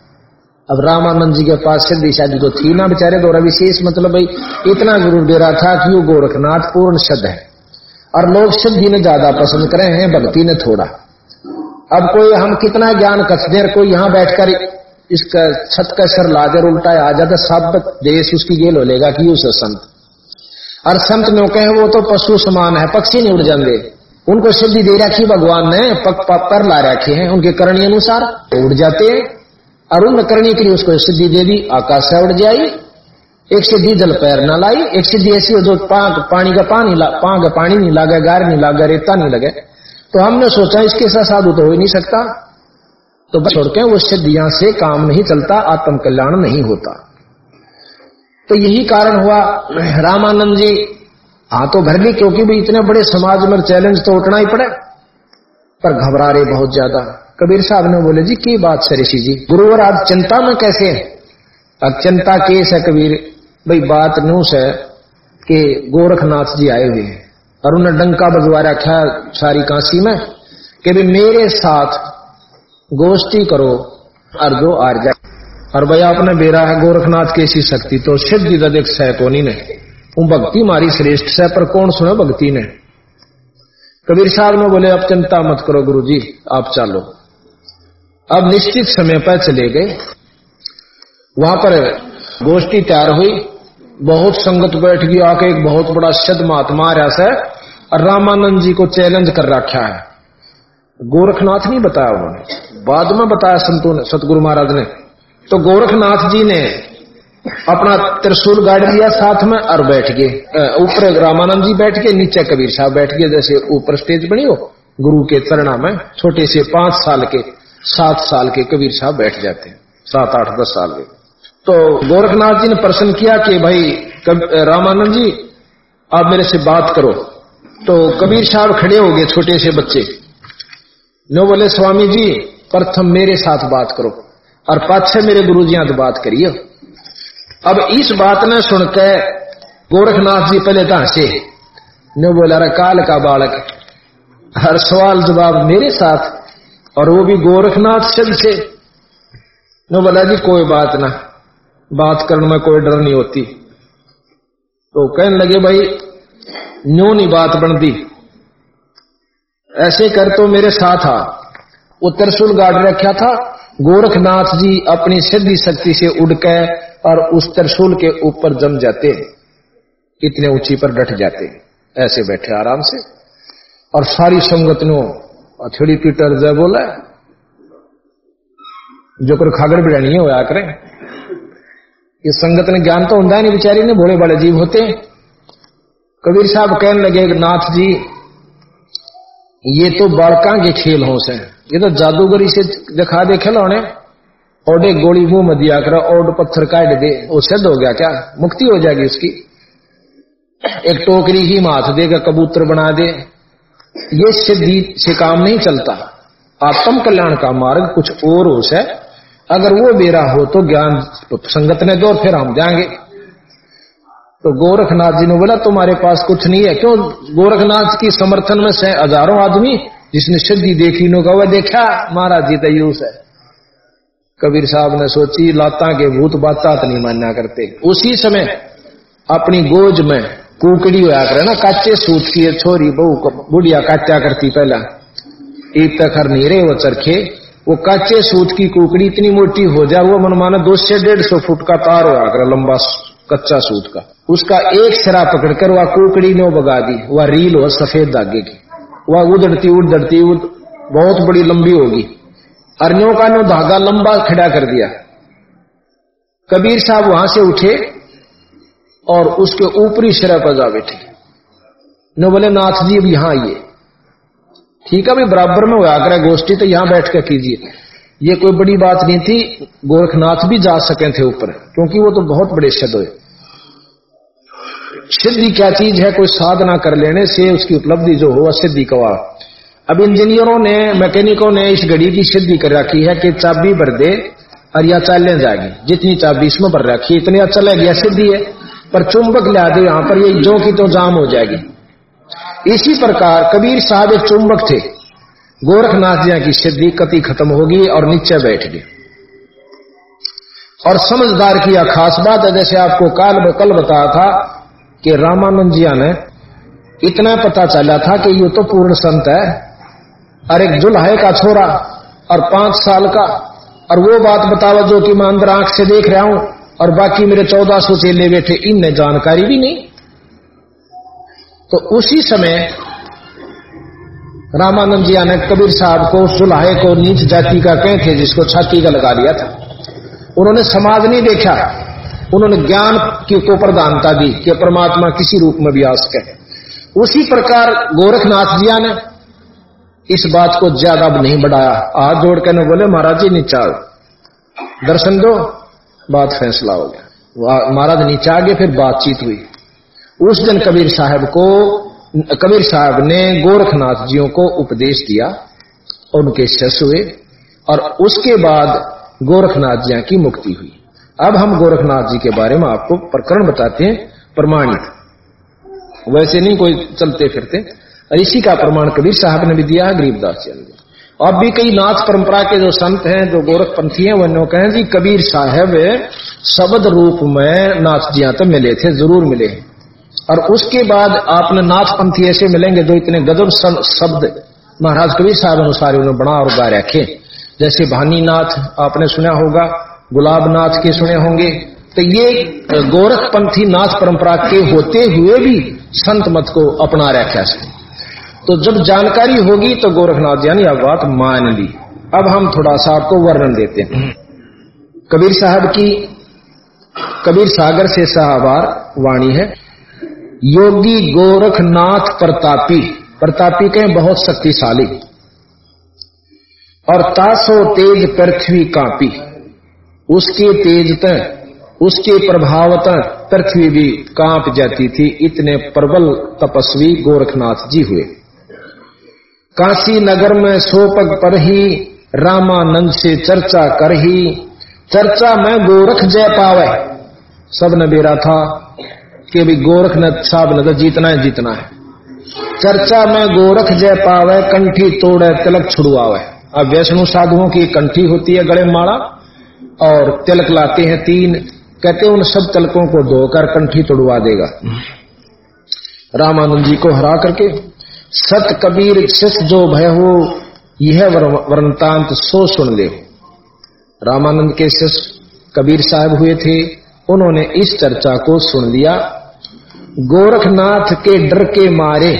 अब रामानंद जी के पास सिद्धि शादी तो थी ना बेचारे तो विशेष मतलब भाई, इतना ज़रूर दे रहा था कि वो गोरखनाथ पूर्ण शब्द है। और लोग सिद्धि ने ज़्यादा पसंद करे हैं, भक्ति ने थोड़ा। अब कोई, हम कितना ज्ञान कस देर कोई यहाँ बैठकर इसका छत का सर लाकर उल्टा आ जाता सब देश उसकी गेल हो लेगा, कि उसे संत। और संत में कहे, वो तो पशु समान है, पक्षी नहीं उड़ जाते उनको सिद्धि दे रखी भगवान ने पक पर ला रखे हैं, उनके करणी अनुसार उड़ जाते हैं। उन करने के लिए उसको सिद्धि दे दी, आकाश से उड़ जाई, एक सिद्धि जल पैर ना लाई, एक सिद्धि ऐसी जो पानी का पानी पाग पानी नहीं लागे, गार नहीं लगे, रेता नहीं लगे। तो हमने सोचा इसके साथ साधु तो हो ही नहीं सकता। तो बस छोड़ के वो सिद्धियाँ से काम नहीं चलता आत्म कल्याण नहीं होता। तो यही कारण हुआ रामानंद जी। हाँ तो भर गई क्योंकि भी इतने बड़े समाज में चैलेंज तो उठना ही पड़े, पर घबरा रहे बहुत ज़्यादा। कबीर साहब ने बोले, जी, की बात है ऋषि जी? गुरु और आज चिंता में कैसे है? अब चिंता केस है कबीर, भाई, बात न्यूस है कि गोरखनाथ जी आए हुए हैं और उन्हें डंका बजवा रखा सारी काशी में कि भी मेरे साथ गोष्ठी करो और जो आर जाए। और भाई, आपने बेरा है गोरखनाथ की ऐसी शक्ति तो सिद्धि देख सह कोनी ने। वो भक्ति मारी श्रेष्ठ से, पर कौन सुने भक्ति ने? कबीर साहब ने बोले, आप चिंता मत करो गुरु जी आप चलो। अब निश्चित समय पर चले गए। वहाँ पर गोष्ठी तैयार हुई। बहुत संगत बैठ गई, आके एक बहुत बड़ा शद महात्मा रहा से, और रामानंद जी को चैलेंज कर रखा है। गोरखनाथ नहीं बताया उन्होंने। बाद में बताया संतों ने, सतगुरु महाराज ने। तो गोरखनाथ जी ने अपना त्रिशूल गाड़ लिया साथ में और बैठ गए। ऊपर रामानंद जी बैठ गए, नीचे कबीर साहब बैठ गए, जैसे ऊपर स्टेज बनी हो, गुरु के चरणा में छोटे से पाँच साल के। सात साल के कबीर साहब बैठ जाते हैं, सात, आठ, दस साल के। तो गोरखनाथ जी ने प्रश्न किया कि भाई रामानंद जी, आप मेरे से बात करो। तो कबीर साहब खड़े हो गए छोटे से बच्चे। नो बोले, स्वामी जी, प्रथम मेरे साथ बात करो और पाछे मेरे गुरु जी तो बात करिए अब इस बात ने सुनकर गोरखनाथ जी पहले तो हंसे। नो बोला काल का बालक। हर सवाल जवाब, मेरे साथ? और वो भी गोरखनाथ सिद्ध से। ने बोला जी, कोई बात ना। बात करने में कोई डर नहीं होती। तो कहने लगे, भाई, न्यू नहीं बात बन दी ऐसे कर तो मेरे साथ आ। वो त्रिशूल गाड़ रखा था। गोरखनाथ जी अपनी सिद्धि शक्ति से उड़कर और उस त्रिशूल के ऊपर जम जाते। इतने ऊँची पर डट जाते। ऐसे बैठे आराम से। और सारी संगत नो पीटर जय बोला, जो कर खागर बिड़ानी हो या करें। ये संगत ने ज्ञान तो होता नहीं, बेचारी ने भोले बड़े जीव होते। कबीर साहब कहने लगे, नाथ जी, ये तो बालका के खेल हो। से ये तो जादूगरी से दिखा दे खिलौने एक गोली मुँह में दिया कर और पत्थर काट दे, वो सिद्ध हो गया क्या? मुक्ति हो जाएगी उसकी एक टोकरी ही माथ देगा, कबूतर बना दे। ये सिद्धि से काम नहीं चलता। आत्म कल्याण का मार्ग कुछ और हो से। अगर वो मेरा हो तो ज्ञान संगत ने दो, फिर हम जाएँगे। तो गोरखनाथ जी ने बोला, तुम्हारे पास कुछ नहीं है। क्यों? गोरखनाथ की समर्थन में से हज़ारों आदमी, जिसने सिद्धि देखी नो कहा, देखा, महाराज जी तयूस है कबीर साहब ने सोची, लाता के भूत बाता नहीं मानना करते। उसी समय, अपनी गोज में कुकड़ी होया करे ना, काचे सूत की छोरी बहु बुढ़िया काटा करती पहला। एक तक हर नहीं रहे वो चरखे, वो काचे सूत की कुकड़ी इतनी मोटी हो जाए, वो मन माना दो से डेढ़ सौ फुट का तार होया करे, लंबा कच्चा सूत का। उसका एक सिरा पकड़कर वह कुकड़ी ने बगा दी, वह रील हो सफ़ेद धागे की। वह उदड़ती उदड़ती उद बहुत बड़ी लंबी होगी। अरण्यों का नो धागा लंबा खड़ा कर दिया। कबीर साहब वहाँ से उठे और उसके ऊपरी सिरा पर जा बैठे। नो बोले, नाथ जी, अब यहाँ आइए। ठीक है भाई बराबर में हुआ कर गोष्ठी तो यहाँ बैठ कर कीजिए। ये कोई बड़ी बात नहीं थी, गोरखनाथ भी जा सके थे ऊपर, क्योंकि वो तो बहुत बड़े शब्द हुए। सिद्धि क्या चीज़ है, कोई साधना कर लेने से उसकी उपलब्धि जो हो सिद्धि कवा अब इंजीनियरों ने, मैकेनिकों ने इस घड़ी की सिद्धि कर रखी है कि चाबी भर दे और या चाले जाएगी। जितनी चाबी इसमें भर रखी इतनी चला गया सिद्धि है। पर चुंबक ला दे यहाँ पर ये जो की तो जाम हो जाएगी। इसी प्रकार कबीर साहब एक चुंबक थे। गोरखनाथ जी की सिद्धि कति खत्म होगी और नीचे बैठ गए। और समझदार की यह खास बात है, जैसे आपको काल कल बताया था कि रामानंद जी ने इतना पता चला था कि ये तो पूर्ण संत है, और एक जुल्हे का छोरा, और पाँच साल का, और वो बात बतावा जो कि मैं अंदर आँख से देख रहा हूँ और बाकी मेरे चौदह सौ चेले बैठे, इनने जानकारी भी नहीं। तो उसी समय रामानंद जी ने कबीर साहब को सुलहे को नीच जाति का कहे थे, जिसको छाती का लगा लिया था। उन्होंने समाज नहीं देखा। उन्होंने ज्ञान की को प्रधानता दी कि परमात्मा किसी रूप में भी आ सके उसी प्रकार गोरखनाथ जिया ने इस बात को ज़्यादा नहीं बढ़ाया। हाथ जोड़ कर बोले, महाराज जी, नीचा दर्शन दो। बात फैसला हो गया। महाराज नीचे आगे फिर बातचीत हुई। उस दिन कबीर साहब को, कबीर साहब ने गोरखनाथ जियों को उपदेश दिया, उनके शस हुए, और उसके बाद गोरखनाथ जी की मुक्ति हुई। अब हम गोरखनाथ जी के बारे में आपको प्रकरण बताते हैं, प्रमाणित। वैसे नहीं, कोई चलते फिरते और इसी का प्रमाण कबीर साहब ने भी दिया, गरीबदास जी ने अब भी कई नाथ परंपरा के जो संत हैं, जो गोरखपंथी हैं वो कहें जी, कबीर साहब शब्द रूप में नाथ जी तो मिले थे, ज़रूर मिले। और उसके बाद आपने नाथ पंथी ऐसे मिलेंगे जो इतने गजब शब्द महाराज कबीर साहब अनुसार उन्होंने बना और गा रखे। जैसे भानी नाथ आपने सुना होगा गुलाब नाथ के सुने होंगे। तो ये गोरखपंथी नाथ परंपरा के होते हुए भी संत मत को अपना रखा से तो जब जानकारी होगी तो गोरखनाथ जी ने यह बात मान ली। अब हम थोड़ा सा आपको वर्णन देते हैं। कबीर साहब की, कबीर सागर से साहबार वाणी है, योगी गोरखनाथ प्रतापी। प्रतापी के बहुत शक्तिशाली। और तासो तेज पृथ्वी कापी। उसके तेज उसके प्रभावत पृथ्वी भी काँप जाती थी। इतने प्रबल तपस्वी गोरखनाथ जी हुए। काशी नगर में सोपग पर ही रामानंद से चर्चा कर ही चर्चा में गोरख जय पावे। सबने बेरा था कि भी गोरखनाथ साहब ने तो जीतना है जीतना है। चर्चा में गोरख जय पावे, कंठी तोड़े, तिलक छुड़वावे अब वैष्णु साधुओं की कंठी होती है गड़े माड़ा, और तिलक लाते हैं तीन। कहते उन सब तिलकों को धोकर कंठी तोड़वा देगा। रामानंद जी को हरा करके सत कबीर शिष जो भय हो, यह वर्णतांत सो सुन ले रामानंद के शिष कबीर साहब हुए थे, उन्होंने इस चर्चा को सुन लिया। गोरखनाथ के डर के मारे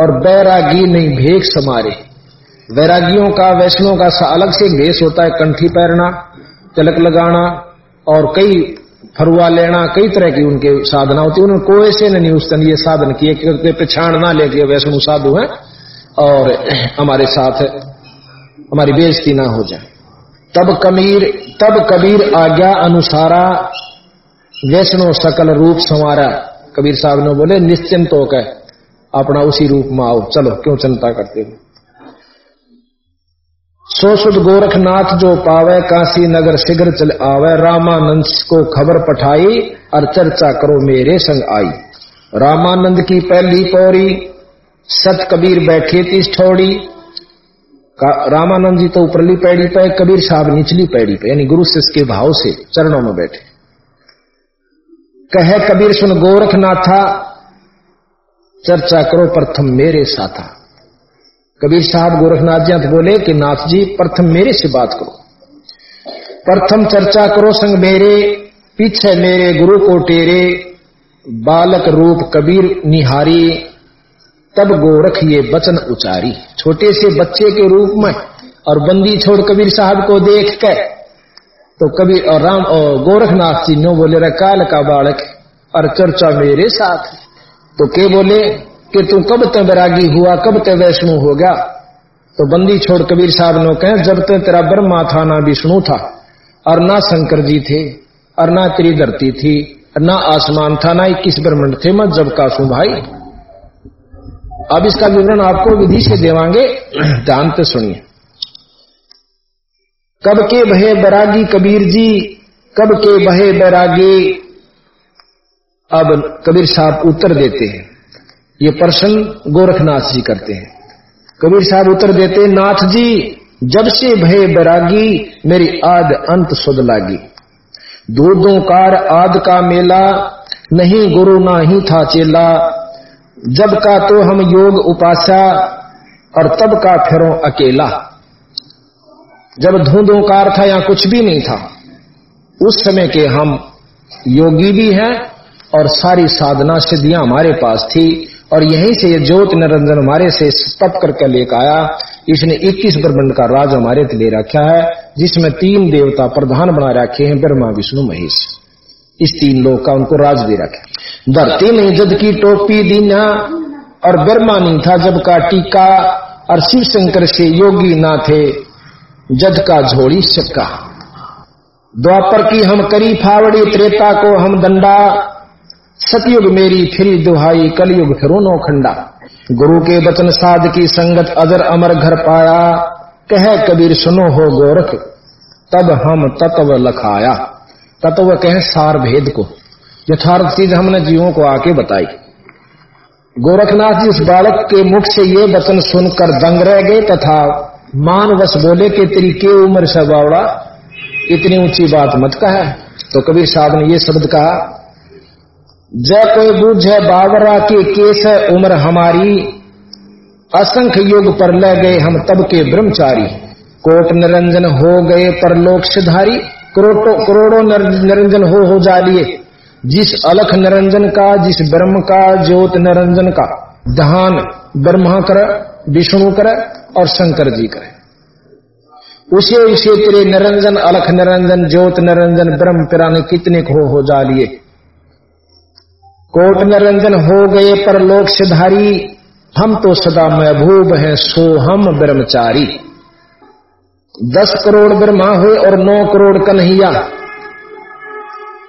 और बैरागी नहीं भेख समारे। वैरागियों का वैष्णव का अलग से भेष होता है, कंठी पैरना, तिलक लगाना और कई फरुआ लेना, कई तरह की उनके साधना होती है। उन्होंने कोई से नहीं उस ये साधन किए क्योंकि पिछाड़ ना लेके वैष्णव साधु हैं और हमारे साथ, हमारी बेजती ना हो जाए। तब कबीर तब कबीर आज्ञा अनुसारा वैष्णो सकल रूप संवारा। कबीर साहब ने बोले, निश्चिंत होकर अपना उसी रूप में आओ। चलो, क्यों चिंता करते हो? सो सुध गोरखनाथ जो पावे, काशी नगर शीघ्र चल आवे, रामानंद को खबर पठाई और चर्चा करो मेरे संग आई। रामानंद की पहली पौड़ी, सत कबीर बैठे थी ठोड़ी। रामानंद जी तो ऊपरली पैड़ी पे, कबीर साहब निचली पैड़ी पे, यानी गुरु शिष्य के भाव से चरणों में बैठे। कहे कबीर सुन गोरखनाथा, चर्चा करो प्रथम मेरे साथा। कबीर साहब गोरखनाथ जी बोले कि नाथ जी प्रथम मेरे से बात करो। प्रथम चर्चा करो, संग मेरे, पीछे मेरे गुरु को टेरे, बालक रूप कबीर निहारी, तब गोरख ये वचन उचारी। छोटे से बच्चे के रूप में और बंदी छोड़ कबीर साहब को देख के तो कबीर और राम और गोरखनाथ जी नो बोले रहा काल का बालक और चर्चा मेरे साथ तो के बोले कि तू कब ते बैरागी हुआ, कब ते वैष्णु हो गया? तो बंदी छोड़ कबीर साहब ने कहे, जब ते तेरा ब्रह्मा था, ना विष्णु था, और ना शंकर जी थे, और ना तेरी धरती थी ना आसमान था, ना इक्कीस ब्रह्मंड थे, मैं जब का सू भाई? अब इसका विवरण आपको विधि से देवांगे। ध्यान सुनिए। कब के बहे बैरागी कबीर जी, कब के बहे बैरागी अब कबीर साहब उत्तर देते हैं। ये प्रश्न गोरखनाथ जी करते हैं। कबीर साहब उत्तर देते नाथ जी जब से भय बैरागी, मेरी आद अंत सुध लागी। दूधों कार आद का मेला, नहीं गुरु ना ही था चेला। जब का तो हम योग उपासा, और तब का फिरो अकेला। जब धूधोकार था या कुछ भी नहीं था, उस समय के हम योगी भी हैं, और सारी साधना सिद्धियाँ हमारे पास थी। और यहीं से ये ज्योत निरंजन हमारे से तप करके लेकर आया। इसने 21 ब्रह्मंड का राज हमारे ले रखा है, जिसमें तीन देवता प्रधान बना रखे हैं, ब्रह्मा, विष्णु, महेश। इस तीन लोग का उनको राज भी रखे धरती में जद की टोपी, दीना और ब्रह्मा नहीं था, जब का टीका और शिव शंकर से योगी ना थे, जद का झोड़ी सिक्का। द्वापर की हम करी फावड़ी, त्रेता को हम दंडा सतयुग मेरी, फिरी दुहाई, कलयुग, फिरो नो खंडा। गुरु के वचन साध की संगत अजर अमर घर पाया। कह कबीर, सुनो हो गोरख, तब हम तत्व लखाया। तत्व कहें सार भेद को, यथार्थ चीज़ हमने जीवों को आके बताई। गोरखनाथ जी, उस बालक के मुख से ये वचन सुनकर दंग रह गए तथा मानवश बोले के, तेरी के उम्र से बावड़ा, इतनी ऊँची बात मत कहा। तो कबीर साहब ने ये शब्द कहा जय कोई बूझ बावरा के केस है, उम्र हमारी। असंख्य युग पर ले गए हम तब के ब्रह्मचारी। कोट निरंजन हो गए पर लोक सिधारी करोड़ों करोड़ों निरंजन हो हो जा लिए। जिस अलख निरंजन का, जिस ब्रह्म का, ज्योत निरंजन का। दहान ब्रह्मा कर, विष्णु कर और शंकर जी करे। उसे उसे तेरे निरंजन, अलख निरंजन, ज्योत निरंजन, ब्रह्म पिराने कितने को हो जा लिए। कोट निरंजन हो गए पर लोक सिधारी हम तो सदा महबूब हैं, सो हम ब्रह्मचारी। दस करोड़ ब्रह्मा हुए और नौ करोड़ कन्हैया।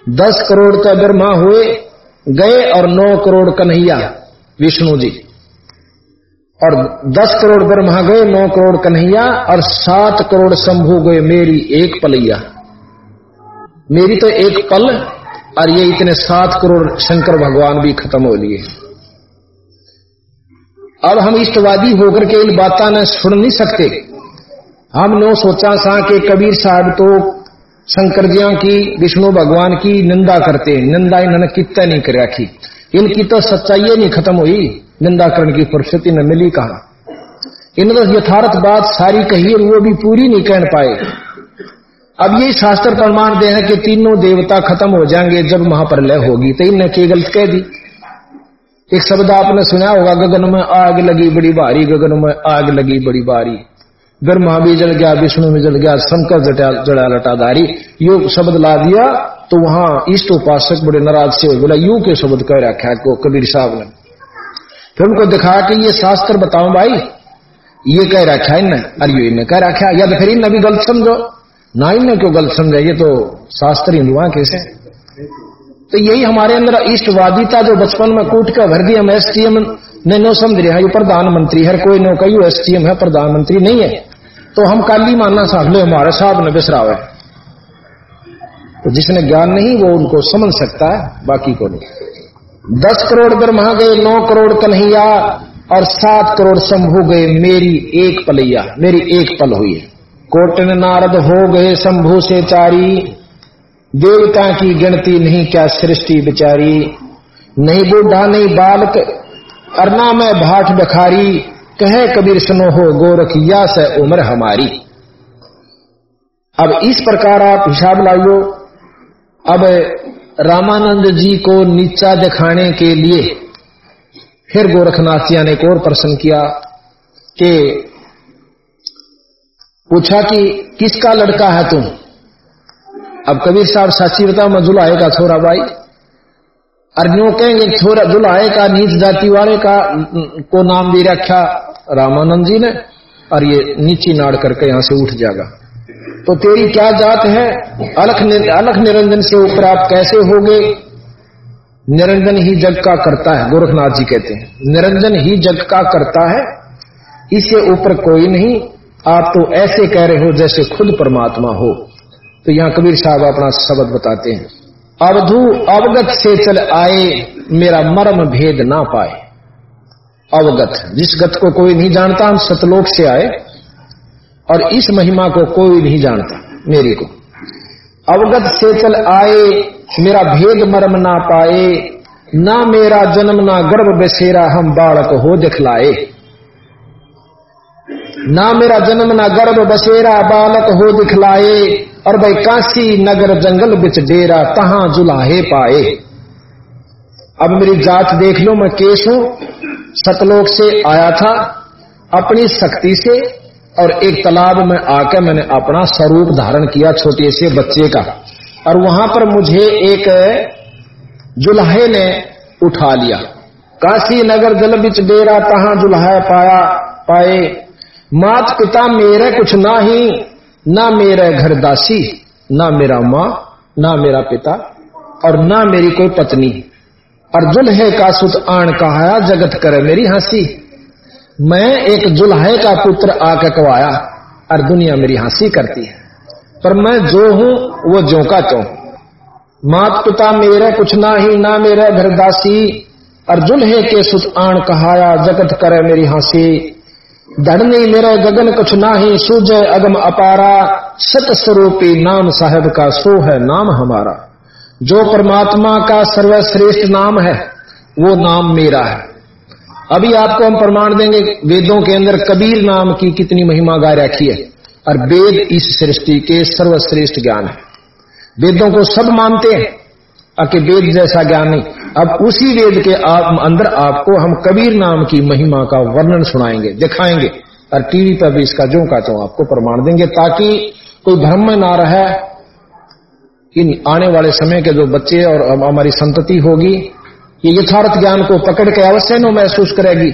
दस करोड़ तो ब्रह्मा हुए, गए और नौ करोड़ कन्हैया, विष्णु जी। और दस करोड़ ब्रह्मा गए, नौ करोड़ कन्हैया, और सात करोड़ शंभु गए, मेरी एक पलैया। मेरी तो एक पल और ये इतने सात करोड़ शंकर भगवान भी खत्म हो लिए। अब हम इष्टवादी होकर के इन बातें न सुन नहीं सकते। हमने सोचा सा कि कबीर साहब तो शंकर जिया की, विष्णु भगवान की निंदा करते निंदा इन्होंने कितना नहीं कर रखी। इनकी तो सच्चाई नहीं खत्म हुई। निंदा करने की परिस्थिति न मिली कहा। इन्होंने यथार्थ बात सारी कही और वो भी पूरी नहीं कह पाए। अब ये शास्त्र प्रमाण दे है कि तीनों देवता खत्म हो जाएँगे जब महाप्रलय होगी। तो इनने के गलत कह दी। एक शब्द आपने सुना होगा, गगन में आग लगी बड़ी भारी गगन में आग लगी बड़ी भारी ब्रह्मा भी जल गया, विष्णु भी जल गया, शंकर जड़ा लटाधारी। यो शब्द ला दिया तो वहाँ इष्ट उपासक बड़े नाराज़ से हो बोला, यू के शब्द कह रखा को, कबीर साहब ने? फिर उनको दिखाया कि ये शास्त्र बताओ भाई, ये कह रखा है इन्हें अरे इन्हें कह रखा या तो फिर इन्हें भी गलत समझो। ना इन्हें क्यों गलत समझा ये तो शास्त्र हिंदुआ कैसे तो यही हमारे अंदर इष्टवादिता जो बचपन में कूट कर भर दिया हम एस ने नो समझ रहे ये प्रधानमंत्री, हर कोई नो कही एस है, प्रधानमंत्री नहीं है। तो हम काली मानना साहब ले हमारे साहब ने बिसराव है। तो जिसने ज्ञान नहीं, वो उनको समझ सकता है, बाकी को नहीं। दस करोड़ ब्रह्मा गए, नौ करोड़ कन्हैया और सात करोड़ शंभु गए, मेरी एक पलैया, मेरी एक पल हुई है। कोटन नारद हो गए शंभु से चारी। देवता की गिनती नहीं क्या सृष्टि बिचारी। नहीं बूढ़ा, नहीं बालक, अरना में भाट बखारी कहे कबीर सुनो हो गोरखिया से उम्र हमारी। अब इस प्रकार आप हिसाब लाइयो। अब रामानंद जी को नीचा दिखाने के लिए फिर गोरखनाथिया ने एक और प्रश्न किया कि पूछा कि किसका लड़का है तुम? अब कबीर साहब साची बताओ, मैं जुलाहे का छोरा भाई? अर्जुन कहेंगे छोरा जुलाहे का, नीच जाति वाले का को नाम दे रखा रामानंद जी ने, और ये नीची नाड़ करके यहाँ से उठ जाएगा। तो तेरी क्या जात है? अलख अलख निरंजन से ऊपर आप कैसे हो गए निरंजन ही जग का करता है, गोरखनाथ जी कहते हैं। निरंजन ही जग का करता है, इससे ऊपर कोई नहीं आप तो ऐसे कह रहे हो जैसे खुद परमात्मा हो। तो यहाँ कबीर साहब अपना शब्द बताते हैं। अवधु अवगत से चल आए, मेरा मर्म भेद ना पाए। अवगत, जिस गत को कोई नहीं जानता, हम सतलोक से आए, और इस महिमा को कोई नहीं जानता, मेरी को। अवगत से चल आए, मेरा भेद मर्म ना पाए, ना मेरा जन्म ना गर्भ बेसेरा, हम बालक हो दिखलाए। ना मेरा जन्म, ना गर्भ, बसेरा, बालक हो दिखलाए। और भाई काशी नगर जंगल बिच डेरा तहां जुलाहे पाए। अब मेरी जात देख लो, मैं केस हूँ। सतलोक से आया था, अपनी शक्ति से, और एक तालाब में आकर मैंने अपना स्वरूप धारण किया छोटे से बच्चे का। और वहाँ पर मुझे एक जुल्हे ने उठा लिया। काशी नगर जल बिच डेरा तहां जुल्हा पाया, पाए। मात पिता मेरे कुछ ना ही ना मेरे घर दासी, ना मेरा माँ, ना मेरा पिता, और ना मेरी कोई पत्नी। और है का सुत आण कहाया, जगत करे मेरी हँसी। मैं एक जुल्हे का पुत्र आके कवाया, और दुनिया मेरी हँसी करती है। पर मैं जो हूँ, वो जो का तो मात पिता मेरे कुछ ना ही ना मेरे घर दासी। और जुल्हे के सुत आण कहाया, जगत करे मेरी हँसी। धड़नी मेरे गगन कुछ ना ही सूझे अगम अपारा। सत स्वरूपी नाम साहेब का सो है नाम हमारा। जो परमात्मा का सर्वश्रेष्ठ नाम है, वो नाम मेरा है। अभी आपको हम प्रमाण देंगे, वेदों के अंदर कबीर नाम की कितनी महिमा गाय रखी है, और वेद इस सृष्टि के सर्वश्रेष्ठ ज्ञान है। वेदों को सब मानते हैं आके वेद जैसा ज्ञान। अब उसी वेद के आप, अंदर आपको हम कबीर नाम की महिमा का वर्णन सुनाएँगे दिखाएँगे। और टीवी पर भी इसका जो का तो आपको प्रमाण देंगे ताकि कोई भ्रम में ना रहे कि आने वाले समय के जो बच्चे और हमारी संतति होगी ये यथार्थ ज्ञान को पकड़ के अवश्य न महसूस करेगी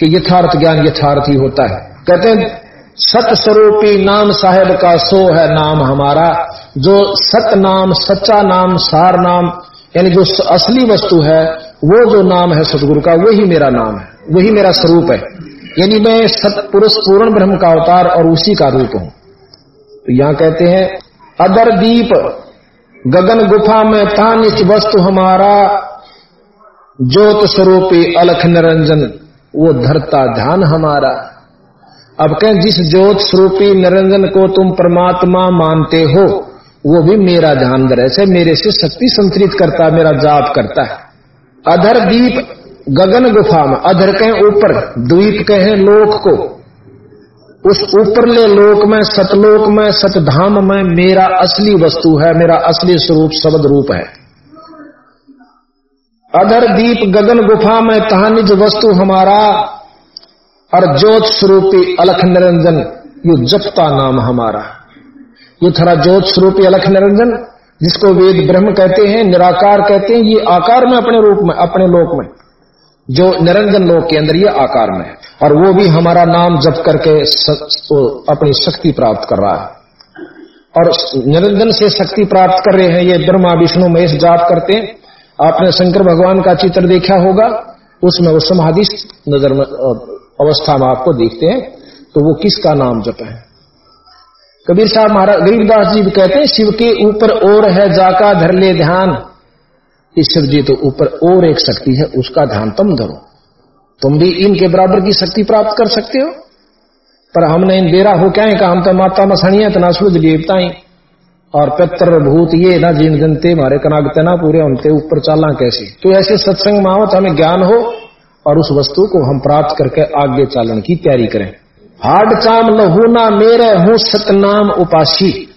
कि यथार्थ ज्ञान यथार्थ ही होता है। कहते हैं सत स्वरूपी नाम साहेब का सो है नाम हमारा। जो सत नाम सच्चा नाम सार नाम यानी जो असली वस्तु है, वो जो नाम है सतगुरु का, वही मेरा नाम है, वही मेरा स्वरूप है। यानी मैं सत पुरुष पूर्ण ब्रह्म का अवतार और उसी का रूप हूँ। तो यहाँ कहते हैं, अदर दीप, गगन गुफा में तानिच वस्तु हमारा, ज्योत स्वरूपी अलख निरंजन, वो धरता ध्यान हमारा। अब कहें, जिस ज्योत स्वरूपी निरंजन को तुम परमात्मा मानते हो वो भी मेरा ध्यान ऐसे मेरे से शक्ति संतरित करता है, मेरा जाप करता है। अधर दीप, गगन गुफा में, अधर कहें ऊपर, द्वीप कहें लोक को। उस ऊपरले लोक में, सतलोक में, सतधाम में मेरा असली वस्तु है, मेरा असली स्वरूप, शब्द रूप है। अधर दीप, गगन गुफा में, तहा निज वस्तु हमारा और ज्योत स्वरूपी अलख निरंजन, यु जपता नाम हमारा। ये थोड़ा ज्योत स्वरूप अलख निरंजन, जिसको वेद ब्रह्म कहते हैं, निराकार कहते हैं, ये आकार में अपने रूप में, अपने लोक में, जो निरंजन लोक के अंदर ये आकार में और वो भी हमारा नाम जप करके अपनी शक्ति प्राप्त कर रहा है। और निरंजन से शक्ति प्राप्त कर रहे हैं ये ब्रह्मा विष्णु महेश जाप करते हैं। आपने शंकर भगवान का चित्र देखा होगा, उसमें वो समाधि नज़र में, अवस्था में आपको देखते हैं तो वो किसका नाम जप है? कबीर साहब महाराज गरीबदास जी भी कहते हैं, शिव के ऊपर और है जाका, धर ले ध्यान। शिव जी तो ऊपर और एक शक्ति है, उसका ध्यान तुम धरो। तुम भी इनके बराबर की शक्ति प्राप्त कर सकते हो। पर हमने इन बेरा हो क्या कहा, हम तो माता मसणिया तना सूझ देवता ही। और पित्र भूत ये ना जिन जनते मारे कनागते ना पूरे उनते ऊपर चाला कैसे? तो ऐसे सत्संग में तो हमें ज्ञान हो, और उस वस्तु को हम प्राप्त करके आगे चालन की तैयारी करें। हाड चाम लहू ना मेरे, हूँ सतनाम उपासी